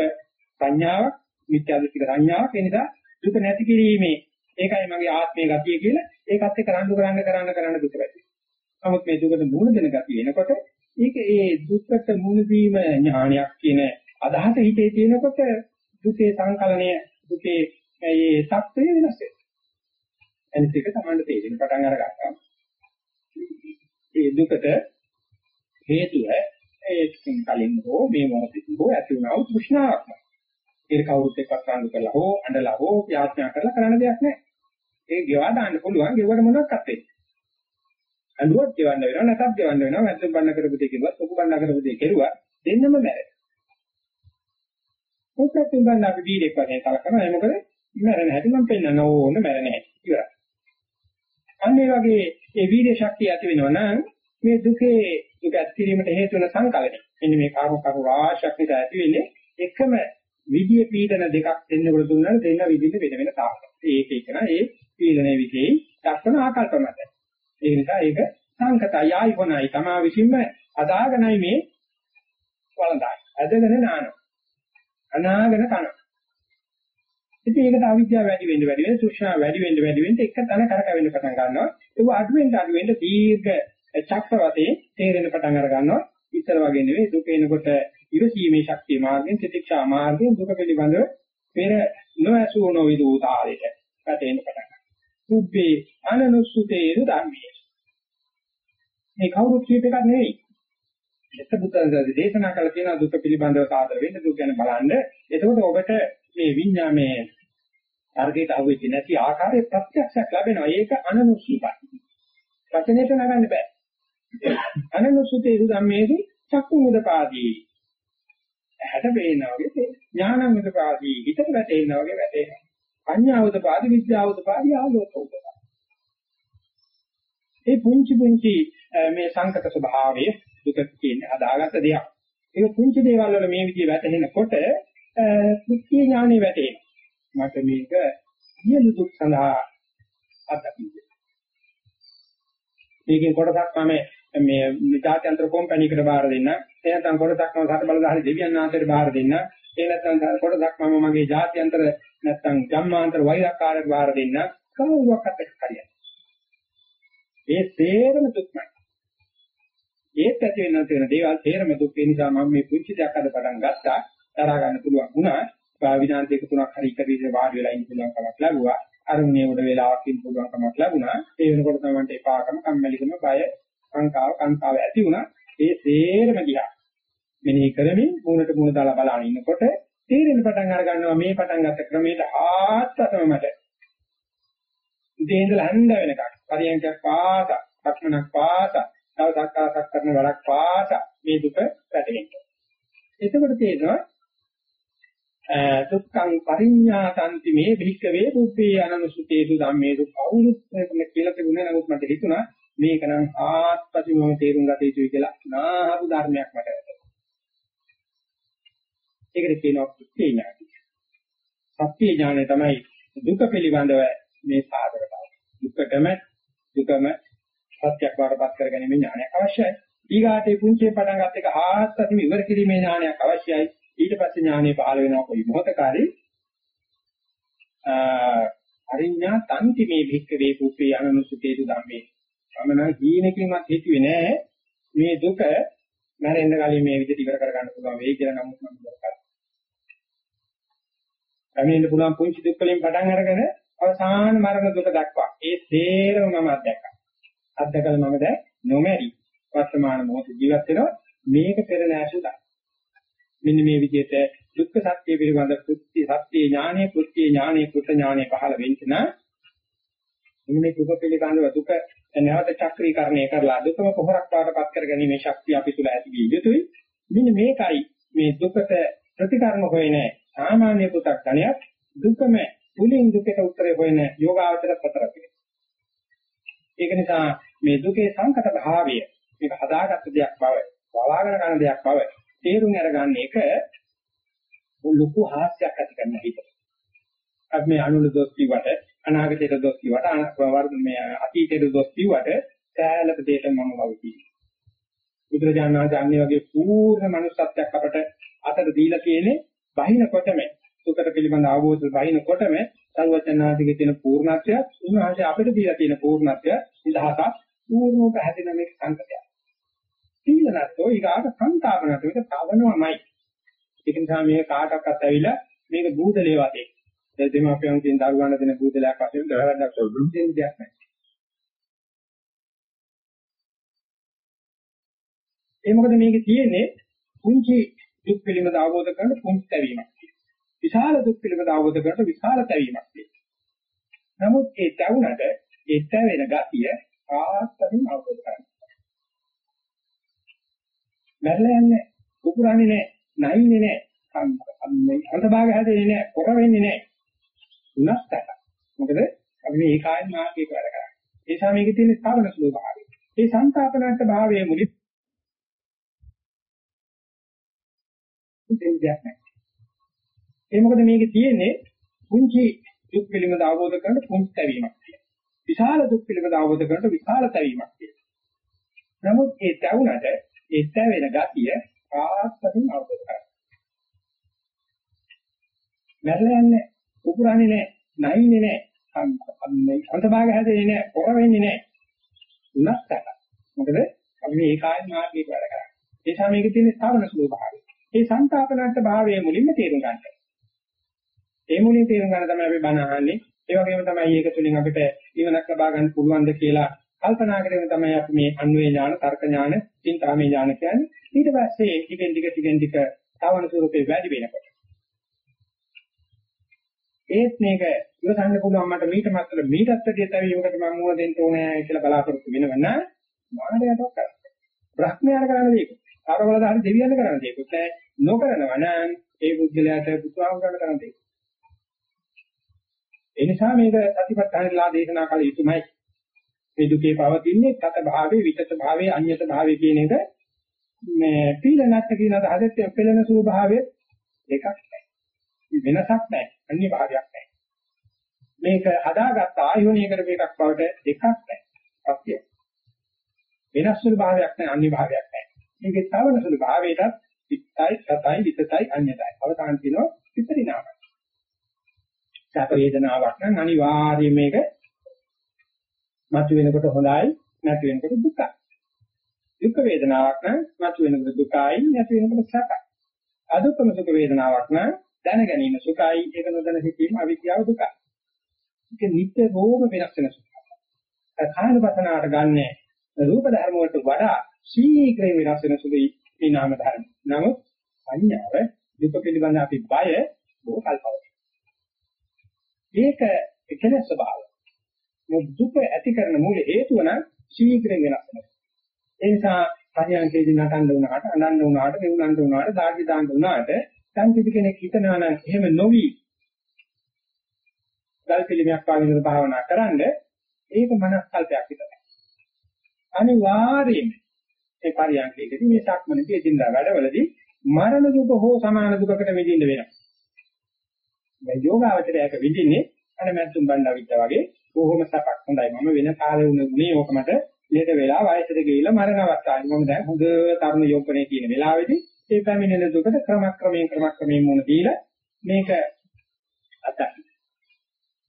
සංඥාවක් මිත්‍යා දෘෂ්ටික සංඥාවක් ඒ නිසා දුක නැති කිරීමේ ඒකයි මගේ ආත්මීය ගතිය කියලා ඒකත් එක්ක රණ්ඩු කරන්න කරන්න කරන්න දුක වැඩි. නමුත් මේ දුකට මුහුණ දෙන ගතිය එනකොට ඒක ඒ දුක්කට මුහුණ දීම ඥානයක් කියන අදහස හිතේ තියෙනකොට දුකේ සංකලනය දුකේ මේ தත්ත්වය වෙනස් වෙනවා. අනිත් එක තමයි තේරෙන පටන් අරගත්තා. ඒ දුකට හේතුව ඒ කලින් හෝ මේ මොහොතේ හෝ ඇති වුණා වූ තෘෂ්ණාවක්. ඒක කවුරුත් එක්ක අත්හඬු කරලා හෝ අඬලා හෝ යාඥා කරලා කරන්න දෙයක් නැහැ. ඒක ගෙවා දාන්න පුළුවන් ගෙවුවට මොනවත් අත්දෙන්නේ. අඬුවත් ගෙවන්න වෙනවා නැත්නම් ගෙවන්න වෙනවා මැද්දෙන් බන්න කරපු දෙයක් කිව්වත් ඔක බන්න කරපු දෙයක් කෙරුවා දෙන්නම බැහැ. ඔක්කොත් බන්න අපි දීලෙක් වශයෙන් කලකනවා ඒ මොකද මැරෙන හැටි මම පෙන්නන ඕන මැරෙන හැටි ඉවරයි. අන්න ඒ වගේ ඒ වීර්ය ශක්තිය ඇති වෙනවා නම් මේ දුකේ දුක ඇතිවීමට හේතු වෙන සංකලනය. මෙන්න මේ කාම කරු රාශියක් නිසා ඇති වෙන්නේ එකම විදිය පීඩන දෙකක් දෙන්නකොට දුන්නාට දෙන්න විදිහට වෙන වෙන තාක්ෂ. ඒක එක නා ඒ පීඩනයේ විදිහේ දක්වන ආකල්ප මත. ඒ නිසා ඒක සංකතයි ආයිකොනයි තමා විසින්ම අදාගෙනයි මේ වළඳයි. ඇදගෙන නාන. අනාගෙන කන. ඉතින් ඒකට අවිද්‍යාව වැඩි වෙන්න වැඩි වෙන්න තෘෂ්ණාව වැඩි වෙන්න වැඩි වෙන්න එක තැන කරකවෙන්න පටන් ගන්නවා. ඒක අඩු වෙන්න අඩු වෙන්න දීර්ඝ චක්‍රවතේ තේරෙන පටන් අර ගන්නවා. ඉතර වගේ නෙවෙයි දුක එනකොට ඉවසීමේ ශක්තිය මාර්ගයෙන් ප්‍රතික්ෂා මාර්ගයෙන් දුක පිළිබඳව පෙර නොඇසු නොවිදු තාලෙට වැටෙන්න පටන් ගන්නවා. උබ්බේ අනනුසුතේරු ධම්මේ. මේ කවුරු කියප එකක් නෙවෙයි. එත බුතන්ද දේශනා කළ තියෙන දුක පිළිබඳව සාදර වෙන්න දුක ගැන බලන්න. එතකොට ඔබට මේ විඤ්ඤාමයේ අර්ගයට අහුවෙච්ච නැති ආකාරයේ ප්‍රත්‍යක්ෂයක් ලැබෙනවා. ඒක අනනුසුතයි. වචනයට නගන්න බෑ. අනනුසුතේරු ධම්මේසු චක්කු මුදපාදී ඇහැට පේනා වගේ ඥානං උදපාදී හිතට වැටෙනා වගේ වැටෙනවා. පඤ්ඤා උදපාදී විද්‍යා උදපාදී ආලෝක උදපාදී. ඒ පුංචි පුංචි මේ සංකත ස්වභාවය දුක කියන්නේ හදාගත්ත දෙයක්. ඒක පුංචි දේවල් වල මේ විදිහ වැටෙනකොට කුක්ති ඥානෙ වැටෙනවා. මට මේක සියලු දුක් සඳහා අත්දකින්න. මේකෙන් කොටසක් තමයි මේ ජාත්‍යන්තර කම්පැනිකට බාර දෙන්න. ඒ නැත්නම් කොටසක් මම සත බලධාරී දෙවියන් වහන්සේට බාර දෙන්න. ඒ නැත්නම් කොටසක් මම මගේ ජාත්‍යන්තර නැත්නම් ජම්මාන්තර වෛරක්කාරයට බාර දෙන්න. කවුරුවක්වත් හරියන්නේ. ඒ තේරම දුක්මයි. ඒත් ඇති වෙන තියෙන දේවල් තේරම දුක් ඒ නිසා මම මේ පුංචි දෙයක් අද පටන් ගත්තා. තරහ ගන්න පුළුවන් වුණා. විනාඩි දෙක තුනක් හරි එක විදිහට වාඩි වෙලා ඉන්න පුළුවන් කමක් ලැබුවා. අරුණේ උඩ වෙලාවක් ඉන්න පුළුවන් කමක් ලැබුණා. ඒ වෙනකොට තමයි එපාකම කම්මැලිකම බය සංකාව කාන්තාව ඇති වුණා ඒ සේරම ගියා මෙනෙහි කරමින් මූණට මූණ දාලා බලන ඉන්නකොට තීරණ පටන් අර ගන්නවා මේ පටන් ගත්ත ක්‍රමයට ආත්මතම මට. ඉතින් ඉඳලා හඳ වෙනකන් පරියන්කක් පාස සක්මනක් පාස දවසක් ආසක් කරන වැඩක් පාස මේ දුක පැටලෙනවා එතකොට තේරෙනවා දුක්ඛං පරිඤ්ඤාතන්ති මේ භික්කවේ බුද්ධේ අනනුසුතේසු ධම්මේසු කවුරුත් කියලා තිබුණේ. නමුත් මට හිතුණා මේක නම් ආත්පසින්ම තේරුම් ගත යුතුයි කියලා නාහපු ධර්මයක් මට. වැටහෙනවා. ඒකට කියනවා සත්‍ය ඥානය. සත්‍ය ඥානය තමයි දුක පිළිබඳව මේ සාධක බව. දුකටම දුකම සත්‍යක් වඩපත් කරගැනීමේ ඥානයක් අවශ්‍යයි. ඊගාටේ පුංචේ පටන් ගන්න එක ආත්පසින්ම ඉවර කිරීමේ ඥානයක් අවශ්‍යයි. ඊට පස්සේ ඥානෙ පහළ වෙනවා කොයි මොහොතකාරී අරිඤ්ඤා තන්ති මේ භික්ඛවේ කුප්පේ අනනුසුතේතු ධම්මේ මම නම් හීනකින්වත් හිතුවේ නෑ මේ දුක මැරෙන්න කලින් මේ විදිහට ඉවර කර ගන්න පුළුවන් වෙයි කියලා නමුත් මම කරා. කමින්න පුළුවන් පුංචි දුක් වලින් පටන් අරගෙන අවසාන මරණ දුක දක්වා ඒ තේරම මම අත්දැක්කා. අත්දැකලා මම දැන් නොමැරි වර්තමාන මොහොත ජීවත් වෙනවා මේක පෙර නැසුදා. මෙන්න මේ විදිහට දුක්ඛ සත්‍ය පිළිබඳ කෘත්‍ය සත්‍ය ඥානෙ කෘත්‍ය ඥානෙ කෘත ඥානෙ පහළ වෙන්න නම් මේ දුක පිළිබඳව දුක නැවත චක්‍රීකරණය කරලා දුකම පොහොරක් පාටපත් කරගැනීමේ ශක්තිය අපි තුල ඇති විය යුතුයි. මෙන්න මේකයි මේ දුකට ප්‍රතිකර්ම හොයන්නේ සාමාන්‍ය පුතක් ගණයක් දුකම තුලින් දුකට උත්තරේ හොයන යෝගාවචර පතරක්. ඒක නිසා මේ දුකේ සංකත භාවය මේක හදාගත්ත දෙයක් බව, වවාගෙන ගන්න දෙයක් බව තේරුම් අරගන්න එක ලොකු හාස්‍යයක් ඇති කරන හිතට. අපි මේ අනුල දොස් කිව්වට අනාගතයට දොස් කිව්වට වර්ධ මේ අතීතයට දොස් කිව්වට සෑහලක දෙයට මම වගේ බුදුරජාණන් වහන්සේ අන්නේ වගේ පූර්ණ manussත්වයක් අපට අතට දීලා තියෙන්නේ බහිනකොටම සුකට පිළිබඳ අවබෝධය බහිනකොටම සර්වචනාදිගේ තියෙන පූර්ණත්වය උන්වහන්සේ අපිට දීලා තියෙන පූර්ණත්වය නිදහසක් පූර්ණව පැහැදින මේක සංකතයක්. සීලනත්ෝ ඊගාට සංතාපනත්ෝ ඒක තවනවමයි. ඒක නිසා මේ කාටවත් ඇවිල්ලා මේක බුදලේ වතේ. ඒ දෙමාපියන් කියන දරුවන්ට දෙන බුදලයක් වශයෙන් දරවන්නක් උරුම දෙන්න දෙයක් නැහැ. ඒ මොකද මේකේ තියෙන්නේ පුංචි දුක් පිළිබඳ අවබෝධ කරන පුංචි තැවීමක්. විශාල දුක් පිළිබඳ අවබෝධ කරන විශාල තැවීමක් තියෙනවා. නමුත් ඒ තැවුනට ඒ තැවෙන ගතිය ආස්තමින් අවබෝධ කරගන්න. මැරෙන්නේ නැහැ, කුකුරන්නේ නැහැ, නැයින්නේ නැහැ, අන්තභාග හැදෙන්නේ නැහැ, කොර වෙන්නේ නැහැ. උනත් තමයි. මොකද අපි මේ ඒකායන මාර්ගයක වැඩ කරන්නේ. ඒ නිසා මේකේ තියෙන ස්ථාවන ස්වභාවය. ඒ සංතාපනත් භාවයේ මුලින් දෙයක් නැහැ. ඒ මොකද මේකේ තියෙන්නේ කුංචි දුක් පිළිබඳ අවබෝධ කරන කුංචි තැවීමක් තියෙනවා. විශාල දුක් පිළිබඳ අවබෝධ කරන විශාල තැවීමක් තියෙනවා. නමුත් ඒ තැවුනට ඒ තැවෙන ගතිය ආස්තකින් අවබෝධ කරගන්න. මැරෙන්නේ නැහැ, කුකුරන්නේ නැහැ, නැයින්නේ නැහැ, අන්තභාග හැදෙන්නේ නැහැ, පොර වෙන්නේ නැහැ. උනත් තමයි. මොකද අපි මේ ඒකායන මාර්ගයක වැඩ කරන්නේ. ඒ නිසා මේකේ තියෙන ස්ථාවන ස්වභාවය. ඒ සංතාපනත් භාවයේ මුලින්ම තේරුම් ගන්න. ඒ මුලින් තේරුම් ගන්න තමයි අපි බණ අහන්නේ. ඒ වගේම තමයි ඒක තුලින් අපිට ඉවනක් ලබා ගන්න පුළුවන්ද කියලා කල්පනා කරගෙන තමයි අපි මේ අන්වේ ඥාන, තර්ක ඥාන, චින්තාමය ඥාන කියන්නේ. ඊට පස්සේ ටිකෙන් ටික ටිකෙන් ටික තවන ස්වරූපේ වැඩි වෙනකොට. ඒත් මේක ඉවසන්න පුළුවන් මට මීට මත්තර මීටත් වැඩිය තැවීමකට මම මුණ දෙන්න ඕනේ කියලා බලාපොරොත්තු වෙනවනම් මානයටවත් කරන්න. බ්‍රහ්මයාට කරන්න දෙයක්. ආරවල දාන දෙවියන් කරන්න දෙයක්. නැහැ නොකරනවා නම් ඒ බුද්ධලයට බුදුහාමුදුරන් කරන්න දෙයක්. ඒ නිසා මේක සතිපට්ඨානලා දේශනා කළ යුතුමයි. මේ දුකේ පවතින්නේ තත භාවයේ විතත භාවයේ අඤ්‍යත භාවයේ කියන එක මේ පීලනත් කියන අදහසෙත් පෙළෙන සුභ භාවයේ එකක් නැහැ. වෙනසක් නැහැ. අන්‍ය භාවයක් නැහැ. මේක හදාගත්ත ආයෝනිය කරපු එකක් බවට දෙකක් නැහැ. සත්‍ය. වෙනස් සුළු භාවයක් නැහැ. අන්‍ය භාවයක් නැහැ. මේකේ තවන සුළු භාවයටත් පිටයි, සතයි, විතතයි, අඤ්‍යතයි. අවදාන කියනවා විපරිණාමයි. සැප වේදනාවක් නම් අනිවාර්යයෙන් මේක මතු වෙනකොට හොඳයි නැති වෙනකොට දුකයි. දුක් වේදනාවක් නම් මතු වෙනකොට දුකයි නැති වෙනකොට සැපයි. අදුක්කම සුඛ වේදනාවක් නම් දැන ගැනීම සුඛයි ඒක නොදැන සිටීම අවිද්‍යාව දුකයි. ඒක නිත්‍යෝම වෙනස් වෙන සුඛයි. කායන පතනාට ගන්න රූප ධර්ම වලට වඩා ශීඝ්‍රයෙන් වෙනස් වෙන සුඛයි මේ නාම ධර්ම. නමුත් සංඥාව දුක පිළිබඳ අපි බය බොහෝ කල්පවල. ඒක එකල ස්වභාවය. මේ දුක ඇති කරන මූල හේතුව නම් ශීඝ්‍රයෙන් වෙනස් වෙනවා. ඒ නිසා පරියන්කේදී නටන්න වුණාට, අනන්න වුණාට, දෙවුනන්න වුණාට, දාර්ජි දාන්න වුණාට, සංකිත කෙනෙක් හිතනවා නම් එහෙම නොවි ගල් පිළිමයක් වගේ භාවනා කරන්න ඒක මනස්කල්පයක් විතරයි. අනිවාර්යයෙන් ඒ පරියන්කේදී මේ සක්මනේදී එදින්දා වැඩවලදී මරණ දුක හෝ සමාන දුකකට විඳින්න වෙනවා. මේ යෝගාවචරයක විඳින්නේ අර මැත්තුම් බණ්ඩා විද්‍යාව වගේ බොහොම සපක් හොඳයි. මම වෙන කාලේ උනේ ඕක මට ලේට වෙලා වයසට ගිහිල්ලා මරණ අවස්ථාවේ මම දැන් හොඳ තරුණ යෝගනේ තියෙන වෙලාවේදී ඒ පැමිණෙන දුකට ක්‍රමක්‍රමයෙන් ක්‍රමක්‍රමයෙන් මුණ දීලා මේක අත්දැකීම.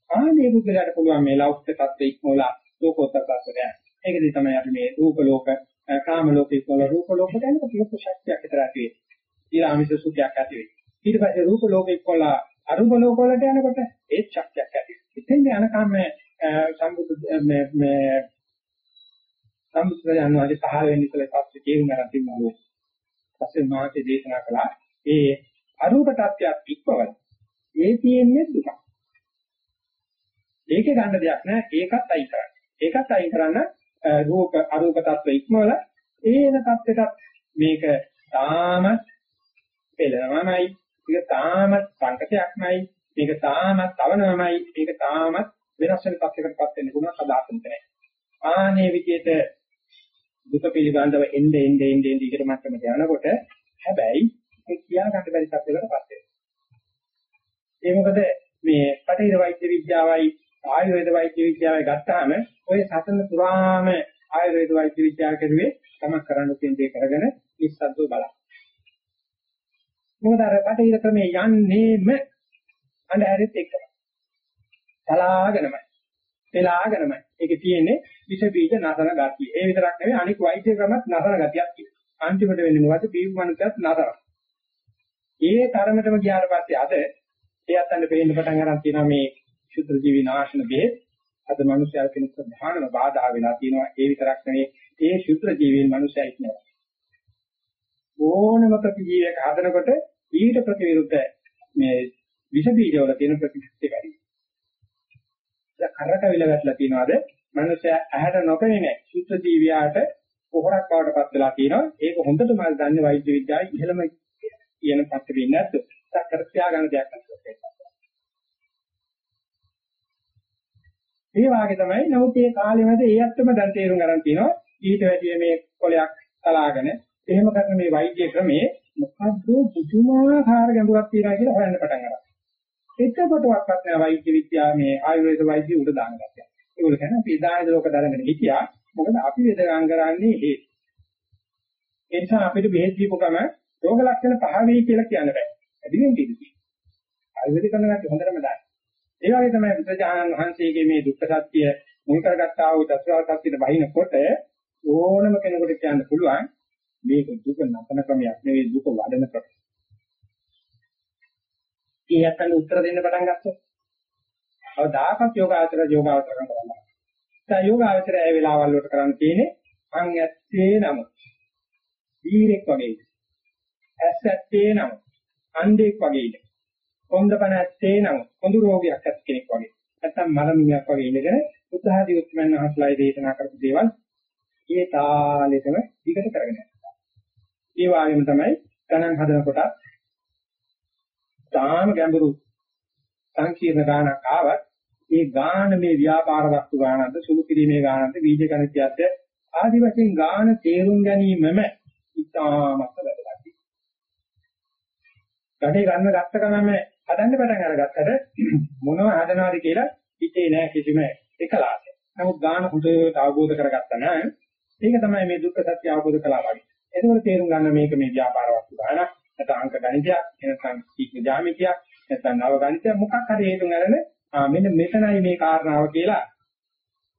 ආනේ බුද්ධලට පුළුවන් මේ ලෞකික தත්ත්ව ඉක්මවලා ලෝකෝත්තර தත්ත්වයට. ඒකදී තමයි අපි මේ රූප ලෝක, කාම ලෝක ඉක්මවල රූප ලෝක දැනක පියපු ශක්තියක් විතර ඇති වෙන්නේ. ඊළාමිෂ සුඛයක් ඇති වෙන්නේ. ඊට පස්සේ රූප ලෝක ඉක්මවලා අරූප ලෝක වලට යනකොට ඒ ශක්තියක් ඇති වෙනවා. ඉතින් යනකම් සම්බුදු මේ මේ සම්බුද්ධයන් වහන්සේ පහළ වෙන්න ඉස්සෙල්ලා පස්සේ තේරුම් ගන්න තිබුණා. පස්සේ මාතේ දේශනා කළා ඒ අරූප tattයක් ඉක්මවල ඒ තියෙන්නේ දුක. ඒකේ ගන්න දෙයක් නෑ ඒකත් අයින් කරන්න. ඒකත් අයින් කරන්න රූප අරූප tattව ඉක්මවල ඒන tattෙටත් මේක තාම පෙළනවමයි මේක තාමත් සංකතයක්මයි මේක තාමත් තවනමයි මේක තාමත් වෙනස් වෙන පැත්තකටපත් වෙන්න පුළුවන් සදාතනික නැහැ. ආනේ විදිහට දුක පිළිබඳව එnde ende ende ende ඊට මට්ටමට යනකොට හැබැයි ඒ කියා ගන්න බැරි තත්යකටපත් වෙනවා. ඒ මොකද මේ පටේර වෛද්‍ය විද්‍යාවයි ආයුර්වේද වෛද්‍ය විද්‍යාවයි ගත්තාම ඔය සතන පුරාම ආයුර්වේද වෛද්‍ය විද්‍යාව කරුවේ තමක් කරන්න තියෙන දේ කරගෙන ඉස්සද්දෝ බලන්න. මොකද අර පටේර ක්‍රමේ යන්නේම අඳුරෙත් එක්කම. සලාගෙනමයි. එලාගෙනමයි. ඒකේ තියෙන්නේ විස බීජ නසන ගතිය. ඒ විතරක් නෙවෙයි අනික් වෛද්‍ය ක්‍රමත් නසන ගතියක් තියෙනවා. අන්තිමට වෙන්නේ මොකද? බීව් මනුස්සයත් නසන. ඒ තරමටම ගියාට පස්සේ අද ඒ අතන්න පේන්න පටන් ගන්න තියෙනවා මේ ශුද්ධ ජීවි නාශන බෙහෙත්. අද මනුස්සයල් කෙනෙක් ප්‍රධානම බාධා වෙලා තියෙනවා. ඒ විතරක් නෙවෙයි ඒ ශුද්ධ ජීවීන් මනුස්සයෙක් ඉන්නවා. ඕනම ප්‍රතිජීවයක හදනකොට ඊට ප්‍රතිවිරුද්ධ මේ විෂ බීජවල තියෙන ප්‍රතිශක්තිය වැඩි. දැන් කරකවිල වැටලා තියනවාද? මනුස්සයා ඇහැට නොපෙනෙන සුත්‍ර ජීවියාට පොහොරක් බවට පත් වෙලා තියෙනවා. ඒක හොඳටම මම දන්නේ වෛද්‍ය විද්‍යාවේ ඉහළම කියන පත්‍රේ නැත්නම් සක්කර තියාගන්න දෙයක් නැහැ. ඒ වාගේ තමයි නමුත් මේ කාලේ මැද ඒ ඇත්තම දැන් තේරුම් ගන්න තියෙනවා. ඊට වැඩිය මේ කොලයක් තලාගෙන එහෙම කරන මේ වෛද්‍ය ක්‍රමයේ මොකද්ද පුදුමාකාර ගැඹුරක් තියෙනවා කියලා හොයන්න පටන් ගන්නවා. එතකොටවත් නෑ වෛද්‍ය විද්‍යාව මේ ආයුර්වේද වෛද්‍ය උඩ දාන ගැතිය. ඒගොල්ලෝ කියන්නේ අපි ඉදානද ලෝක දරගෙන හිටියා. මොකද අපි වෙදගම් කරන්නේ ඒ. ඒ නිසා අපිට බෙහෙත් දීපු ගම රෝග ලක්ෂණ පහ වෙයි කියලා කියන්න බෑ. ඇදිගෙන කිව්වේ. ආයුර්වේද කරන ගැතිය හොඳටම දාන්න. ඒ වගේ තමයි බුදුජානන් වහන්සේගේ මේ දුක්ඛ සත්‍ය මුල් කරගත්තා වූ දසවාර සත්‍යෙට බහිනකොට ඕනම කෙනෙකුට කියන්න පුළුවන් මේක දුක නතන ක්‍රමයක් නෙවෙයි දුක වඩන ක්‍රමයක්. ඒ යත්තන් උත්තර දෙන්න පටන් ගත්තොත් අවදාකත් යෝගාචර යෝගාචර කරනවා. දැන් යෝගාචරය ඒ වෙලාවල් වලට කරන්න තියෙන්නේ අන් ඇත්තේ නම. දීරෙක් වගේ. ඇස් ඇත්තේ නම. අන්ධෙක් වගේ. කොන්දපණ ඇත්තේ නම. කොඳු රෝගයක් ඇත් කෙනෙක් වගේ. නැත්තම් මරණියක් වගේ ඉඳගෙන බුද්ධහදී උත්මයන් අහස්ලායි දේශනා කරපු දේවල් ඒ තාලෙටම විකට කරගෙන යනවා. ඒ වගේම තමයි ගණන් හදන කොට තාම ගැඹුරු සංකීර්ණ ගානක් ආවත් ඒ ගාන මේ ව්‍යාපාර වස්තු ගානන්ද සුළු කිරීමේ ගානන්ද බීජ ගණිතයත් ආදි වශයෙන් ගාන තේරුම් ගැනීමම ඉතාමත් වැදගත්. ගණේ ගන්න ගත්ත ගමන්ම හදන්න පටන් අරගත්තට මොනව හදනවද කියලා හිතේ නෑ කිසිම එකලාසයක්. නමුත් ගාන හොඳට අවබෝධ කරගත්තා නම් ඒක තමයි මේ දුක්ඛ සත්‍ය අවබෝධ කළා වගේ. එතකොට තේරුම් ගන්න මේක මේ ව්‍යාපාර වස්තු ගානක් නැත්නම් අංක ගණිතයක් නැත්නම් සීක්ෂ ජ්‍යාමිතියක් නැත්නම් නව ගණිතයක් මොකක් හරි හේතුන් අරගෙන මෙන්න මෙතනයි මේ කාරණාව කියලා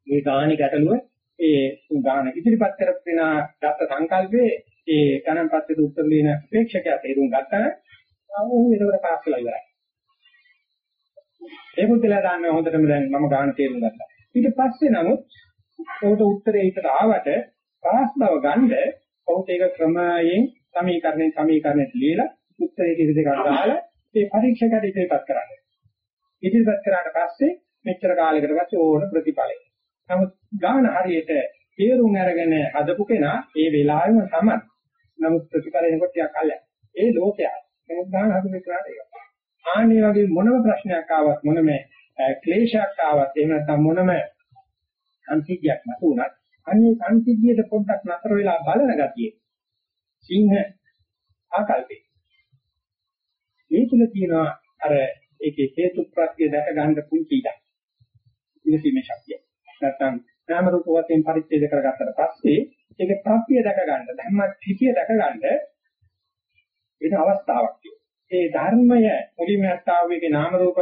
මේ ගාණි ගැටලුව ඒ ගාන ඉදිරිපත් කරපින ගත සංකල්පයේ ඒ ගණන්පත්යේ උත්තර දෙන ප්‍රේක්ෂකයා තේරුම් ගත්තා නම් ඔහු එතකොට පාස් වෙලා ඉවරයි. ඒ මුදලා දාන්න හොඳටම දැන් මම ගාන තේරුම් ගත්තා. ඊට පස්සේ නමුත් ඔහුට උත්තරේ හිතට ආවට පාස් බව ගන්න ඔහුට ඒක ක්‍රමයෙන් සමීකරණේ සමීකරණයට ලියලා උත්තරේ කිසි දෙකක් දාලා ඒ පරීක්ෂකයට ඉදිරිපත් කරන්න. ඉදිරිපත් කරාට පස්සේ මෙච්චර කාලයකට පස්සේ ඕන ප්‍රතිඵලය. නමුත් ගාන හරියට තේරුම් අරගෙන හදපු කෙනා ඒ වෙලාවෙම තමයි. නමුත් ප්‍රතිඵල එනකොට ටිකක් අල්ල. ඒ ලෝකයක්. නමුත් ගාන හදපු කෙනාට ඒක. ආන්නේ වගේ මොනම ප්‍රශ්නයක් ආවත් මොනම ක්ලේශයක් ආවත් එහෙම නැත්නම් මොනම සංසිද්ධියක් නැතුණත් අන්නේ සංසිද්ධියට පොඩ්ඩක් නතර වෙලා බලන ගතියේ සිංහ ආකල්පේ. මේ තුල තියෙනවා අර ඒකේ හේතු ප්‍රත්‍ය දැක ගන්න පුංචි ඉඩක්. ඉවසීමේ ශක්තිය. නැත්නම් නාම රූප වශයෙන් පරිච්ඡේද කරගත්තට පස්සේ ඒක ප්‍රත්‍ය දැක ගන්න ධර්ම පිටිය දැක ගන්න වෙන අවස්ථාවක් ඒ ධර්මය මුලින්ම අත්තාවේගේ නාම රූප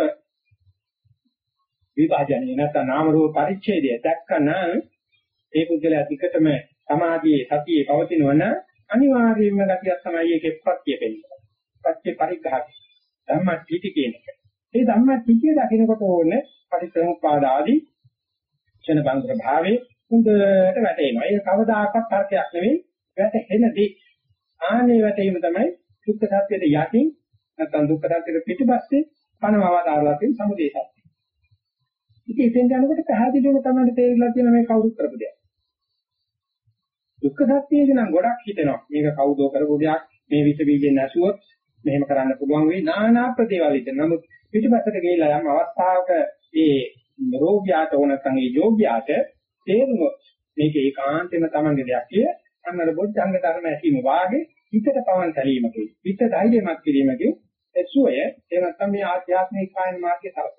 විභාජනය නැත්නම් නාම රූප පරිච්ඡේදය දැක්කම ඒ පුද්ගලයා දිකටම සමාධියේ සතියේ පවතිනවන අනිවාර්යයෙන්ම ගතියක් තමයි ඒකේ ප්‍රත්‍ය වෙන්නේ. ප්‍රත්‍ය පරිග්‍රහය. ධම්මටිටි කියන එක. මේ ධම්මටිටිය දකිනකොට ඕනේ පරිසමුපාද ආදී චන බංග්‍ර භාවයේ හොඳට වැටෙනවා. ඒක කවදාකවත් තර්කයක් නෙවෙයි වැටෙනදී. ආනේ වැටීම තමයි දුක්ඛ සත්‍යයට යටින් නැත්නම් දුක්ඛ සත්‍යයට පිටිපස්සේ පනවවා දාලා තියෙන සමුදේ සත්‍ය. ඉතින් එතෙන් යනකොට පැහැදිලිවම තමයි තේරිලා තියෙන මේ කවුරුත් කරපු දෙයක්. දුක්ඛ සත්‍යයේ නම් ගොඩක් හිතෙනවා. මේක කවුදෝ කරපු දෙයක්. මේ විස බීජෙන් නැසුවොත් මෙහෙම කරන්න පුළුවන් වෙයි. নানা ප්‍රදේවල් හිතෙන. නමුත් පිටිපස්සට ගිහිලා යම් අවස්ථාවක මේ රෝගියාට ඕන නැත්නම් ඒ යෝග්‍යයාට තේරුනොත් මේක ඒකාන්තෙම තමන්ගේ දෙයක් කිය අන්නර බොද්ධංග ධර්ම ඇසීම වාගේ හිතට පවන් සැලීමකයි. හිත ධෛර්යමත් කිරීමකයි. එසුය එහෙම නැත්නම් මේ ආධ්‍යාත්මික කායන මාර්ගයේ තරක.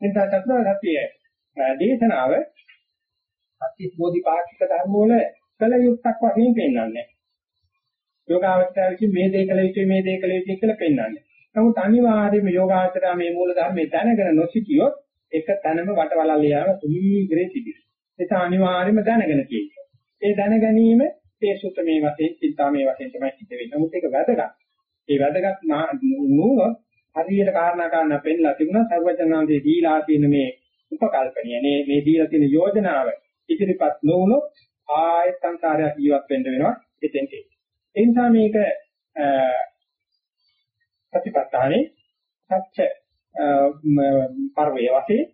එතන චතුරාර්ය දේශනාව සත්‍ය බෝධිපාක්ෂික ධර්ම වල කල යුක්තක් වශයෙන් පෙන්වන්නේ. යෝගාවචරය විසින් මේ දේ කළ යුතුයි මේ දේ කළ යුතුයි කියලා පෙන්වන්නේ. නමුත් අනිවාර්යයෙන්ම යෝගාචරය මේ මූල ධර්මයේ දැනගෙන නොසිටියොත් එක තැනම වටවලල්ල යාම සුලීග්‍රේ තිබෙනවා. ඒක අනිවාර්යයෙන්ම දැනගෙන තියෙනවා. ඒ දැන ගැනීම ඒ සුත්තමේ වශයෙන්, චින්තාමේ වශයෙන් තමයි සිද්ධ වෙන්නේ. නමුත් ඒක වැදගත්. ඒ වැදගත් නුනොත් හරියට කාරණා කාරණා පෙන්නලා තිබුණා සර්වඥාන්සේ දීලා තියෙන මේ උපකල්පනය මේ මේ දීලා තියෙන යෝජනාව ඉදිරිපත් නොවුනොත් ආයත සංකාරයක් ජීවත් වෙන්න වෙනවා එතෙන්ට. ඒ නිසා මේක ප්‍රතිපත්තානේ සත්‍ය පරිවය වශයෙන්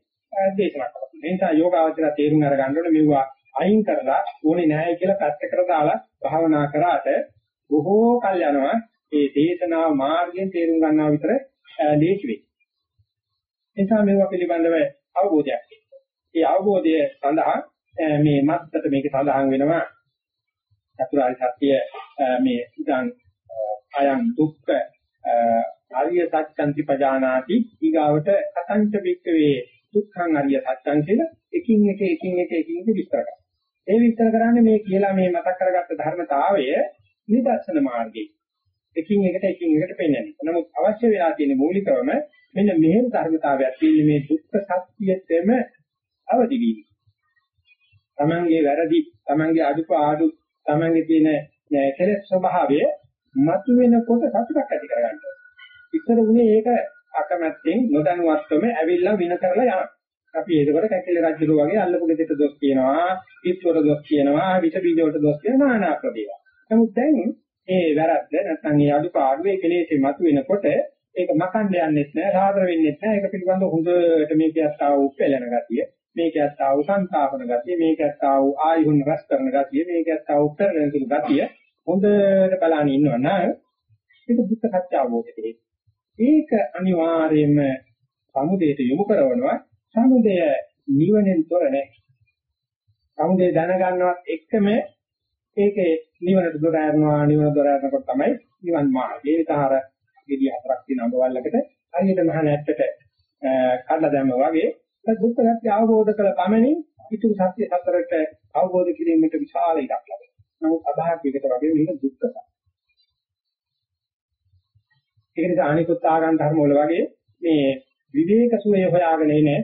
දේශනා කරනවා. ඒ නිසා යෝගාවචර තේරුම් අරගන්න ඕනේ මෙවුවා අයින් කරලා ඕනේ නැහැ කියලා පැත්තකට දාලා භාවනා කරාට බොහෝ කල් යනවා ඒ දේශනාව මාර්ගයෙන් තේරුම් ගන්නවා විතර ලේසි වෙයි. ඒ නිසා මේවා පිළිබඳව අවබෝධයක් තියෙනවා. ඒ අවබෝධය සඳහා මේ මත්තට මේක සඳහන් වෙනවා චතුරාර්ය සත්‍ය මේ ඉදන් අයං දුක්ඛ ආර්ය සත්‍යන්ති පජානාති ඊගාවට අසංච වික්කවේ දුක්ඛං ආර්ය සත්‍යං කියලා එකින් එක එකින් එක එකින් එක විස්තර කරනවා. ඒ විස්තර කරන්නේ මේ කියලා මේ මතක් කරගත්ත ධර්මතාවය නිදර්ශන මාර්ගයේ. එකින් එකට එකින් එකට පෙන්වන්නේ. නමුත් අවශ්‍ය වෙලා තියෙන මූලිකවම මෙන්න මෙහෙම ධර්මතාවයක් තියෙන මේ දුක්ඛ සත්‍යයෙම අවදි වීම. තමන්ගේ වැරදි, තමන්ගේ අඩුපාඩු, තමන්ගේ තියෙන කෙලෙස් ස්වභාවය මතුවෙනකොට සතුටක් ඇති කරගන්න. ඉතර උනේ ඒක අකමැත්තෙන් නොදැනුවත්වම ඇවිල්ලා වින කරලා යනවා. අපි ඒකවල කැකිල රජුරු වගේ අල්ලපු ගෙදරට දොස් කියනවා, ඉස්වර දොස් කියනවා, විස බීජ වලට දොස් කියනවා নানা ප්‍රදේවා. නමුත් දැන් ඒ වැරද්ද නැත්නම් ඒ අඩුපාඩුවේ කෙලෙසේ මතුවෙනකොට ඒක මකන්න යන්නෙත් නෑ, සාදර වෙන්නෙත් නෑ. ඒක පිළිබඳව හොඳට මේකත් ආව උප්පැලෙන ගතිය. මේකත් ආව සංතාපන ගතිය, මේකත් ආව ආයුන් රස කරන ගතිය, මේකත් ආව උත්තරන සුළු ගතිය හොඳට බලන්න ඉන්නවා නම් ඒක දුක්ඛ සත්‍ය අවබෝධයේ. ඒක අනිවාර්යයෙන්ම සමුදයට යොමු කරනවා. සමුදය නිවනෙන් තොර නැහැ. සමුදය දැනගන්නවත් එක්කම ඒකේ නිවනට දොර ඇරනවා නිවන දොර ඇරනකොට තමයි නිවන් මාර්ගය. ඒ විතර ගෙඩිය හතරක් තියෙන අඹවල්ලකට හරියට මහ නැට්ටට කඩලා දැම්ම වගේ දුක්ඛ සත්‍ය අවබෝධ කළ පමණින් ඊතු සත්‍ය හතරට අවබෝධ කිරීමට විශාල ඉඩක් ලැබෙනවා. නමුත් අභාග්‍යයකට වගේ මේක දුක්ඛ සත්‍ය. ඒක නිසා අනිකුත් ආගම් ධර්ම වල වගේ මේ විවේක සුවය හොයාගෙන ඉන්නේ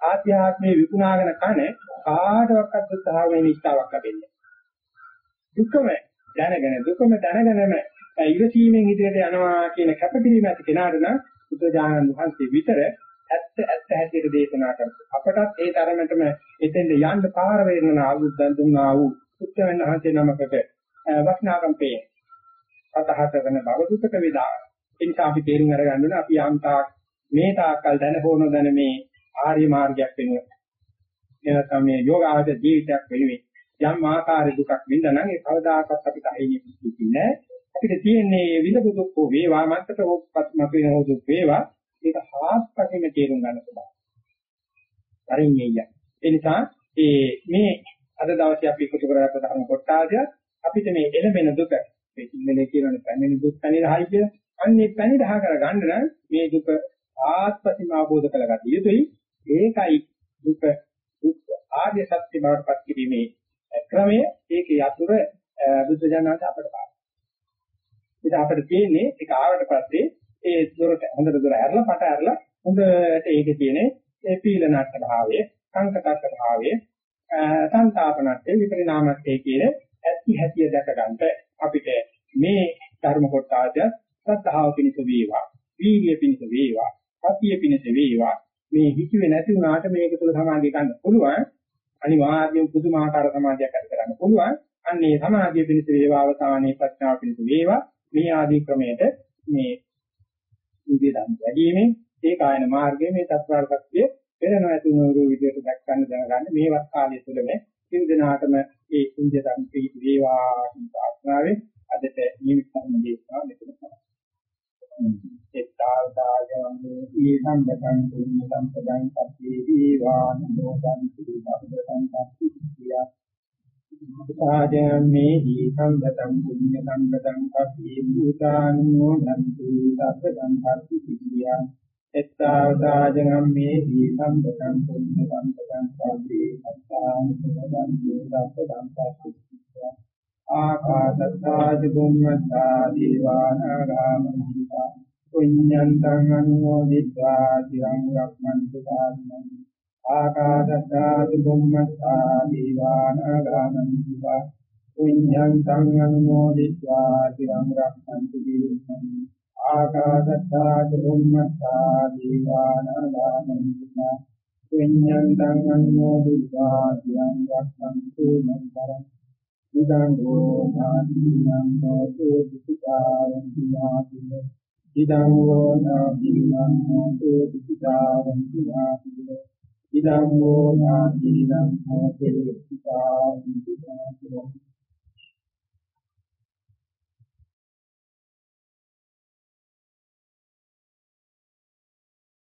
ආධ්‍යාත්මයේ විකුණාගෙන කන කාටවත් උත්සාහයෙන් ඉස්තාවක් ලැබෙන්නේ. දුකම දැනගෙන දුකම දැනගෙනම ඉවසීමෙන් ඉදිරියට යනවා කියන කැපකිරීම ඇති කෙනාට නම් බුදුජානක වහන්සේ විතර ඇත්ත ඇත්ත හැටියට දේශනා කරනවා. අපටත් ඒ තරමටම එතෙන්ද යන්න පාර වේරණ ආවුද්දන් දුන්නා වූ උත්තමයන් වහන්සේ නමකට වස්නාකම් පේ. සතහත වෙන බව දුකට වේදා. ඒ නිසා අපි තේරුම් අරගන්න ඕනේ අපි යම්තාක් මේ තාක්කල් දැන හෝන දැන මේ ආර්ය මාර්ගයක් වෙනුවෙන් එනකම් මේ යෝගාවච ජීවිතයක් වෙනුවෙන් යම් ආකාරයක දුකක් විඳනනම් ඒ කවදාකවත් අපිට අහිමි දුකින්නේ අපිට තියෙන්නේ විඳපු දුක් වේවා මත්තට හොප්පත් මත වෙන දුක් වේවා ඒක හාස්පසින්ම තේරුම් ගන්න පුළුවන්. පරිඤ්ඤය. ඒ නිසා ඒ මේ අද දවසේ අපි එකතු කරගත්ත ධර්ම කොටාදය අපිට මේ එළඹෙන දුක මේ සිංහලේ කියනනේ පැමිණි දුක් පැනිරහයි කිය. අන්නේ පැනිරහ කරගන්න නම් මේ දුක ආත්පසින්ම අවබෝධ කරගන්න යුතුයි. ඒකයි දුක දුක් ආර්ය සත්‍ය බවට පත් කිරීමේ ක්‍රමය ඒකේ යතුරු බුද්ධ ජනනාත අපට පාන. ඉතින් අපිට තියෙන්නේ ඒක ආවට පස්සේ ඒ දොරට හොඳට දොර ඇරලා පට ඇරලා හොඳට ඒකේ තියෙන ඒ පීලනට්ට භාවය, සංකතට්ට භාවය, සංතාපනට්ට විපරිණාමට්ට කියන ඇති හැටිය දැක ගන්නට අපිට මේ ධර්ම කොටාද සත්‍තාව පිණිස වේවා, වීර්ය පිණිස වේවා, සතිය පිණිස වේවා මේ හිතුවේ නැති වුණාට මේක තුළ සමාධිය ගන්න පුළුවන් අනිවාර්යයෙන් පුදුමාකාර සමාධියක් ඇති කරගන්න පුළුවන්. අන්නේ සමාධිය පිණිස වේවා අවසානයේ ප්‍රඥාව පිණිස වේවා. මේ ආදී ක්‍රමයට මේ ඉන්දිය ධර්ම වැඩිීමේ ඒ කායන මාර්ගයේ මේ තත්වාර ශක්තිය පෙර නොඇති නෝරු විදියට දක්වන්න දැනගන්න මේ වත් කාලය තුළ මේ සින්දනාටම ඒ ඉන්දිය ධර්ම පිළිවි වේවා කියන ප්‍රාර්ථනාවෙන් අදට නිමිත් සම්දේශනා මෙතන එත්තාවතායන්නේ ඊ සම්පතං පුඤ්ඤ සම්පතං සබ්බේ දීවානෝ සම්පති සම්පතං සම්පතිය සාජම්මේ ඊ සම්පතං පුඤ්ඤ සම්පතං සබ්බේ භූතානෝ සම්පති සම්පතං සම්පතිය එත්තාවතායන්නේ ඊ සම්පතං පුඤ්ඤ සම්පතං සබ්බේ සත්තානුසං සම්පතං සම්පතිය ආකාසත්තාජ බුම්මත්තා දීවානාගාමනිතා පුඤ්ඤන්තං අනුමෝදිත්වා චිරං රක්මන්තු සාසනං ආකාසත්තාජ බුම්මත්තා දීවානාගාමනිතා පුඤ්ඤන්තං අනුමෝදිත්වා චිරං රක්මන්තු දේශනං ආකාසත්තාජ බුම්මත්තා දීවානාගාමනිතා පුඤ්ඤන්තං අනුමෝදිත්වා චිරං රක්මන්තු මන්තරං ඉදං ගෝධාතිනං හෝතු පිටාරං පියාතින ඉදං ගෝධාතිනං හෝතු පිටාරං පියාතින ඉදං ගෝධාතිනං හෝතු පිටාරං පියාතින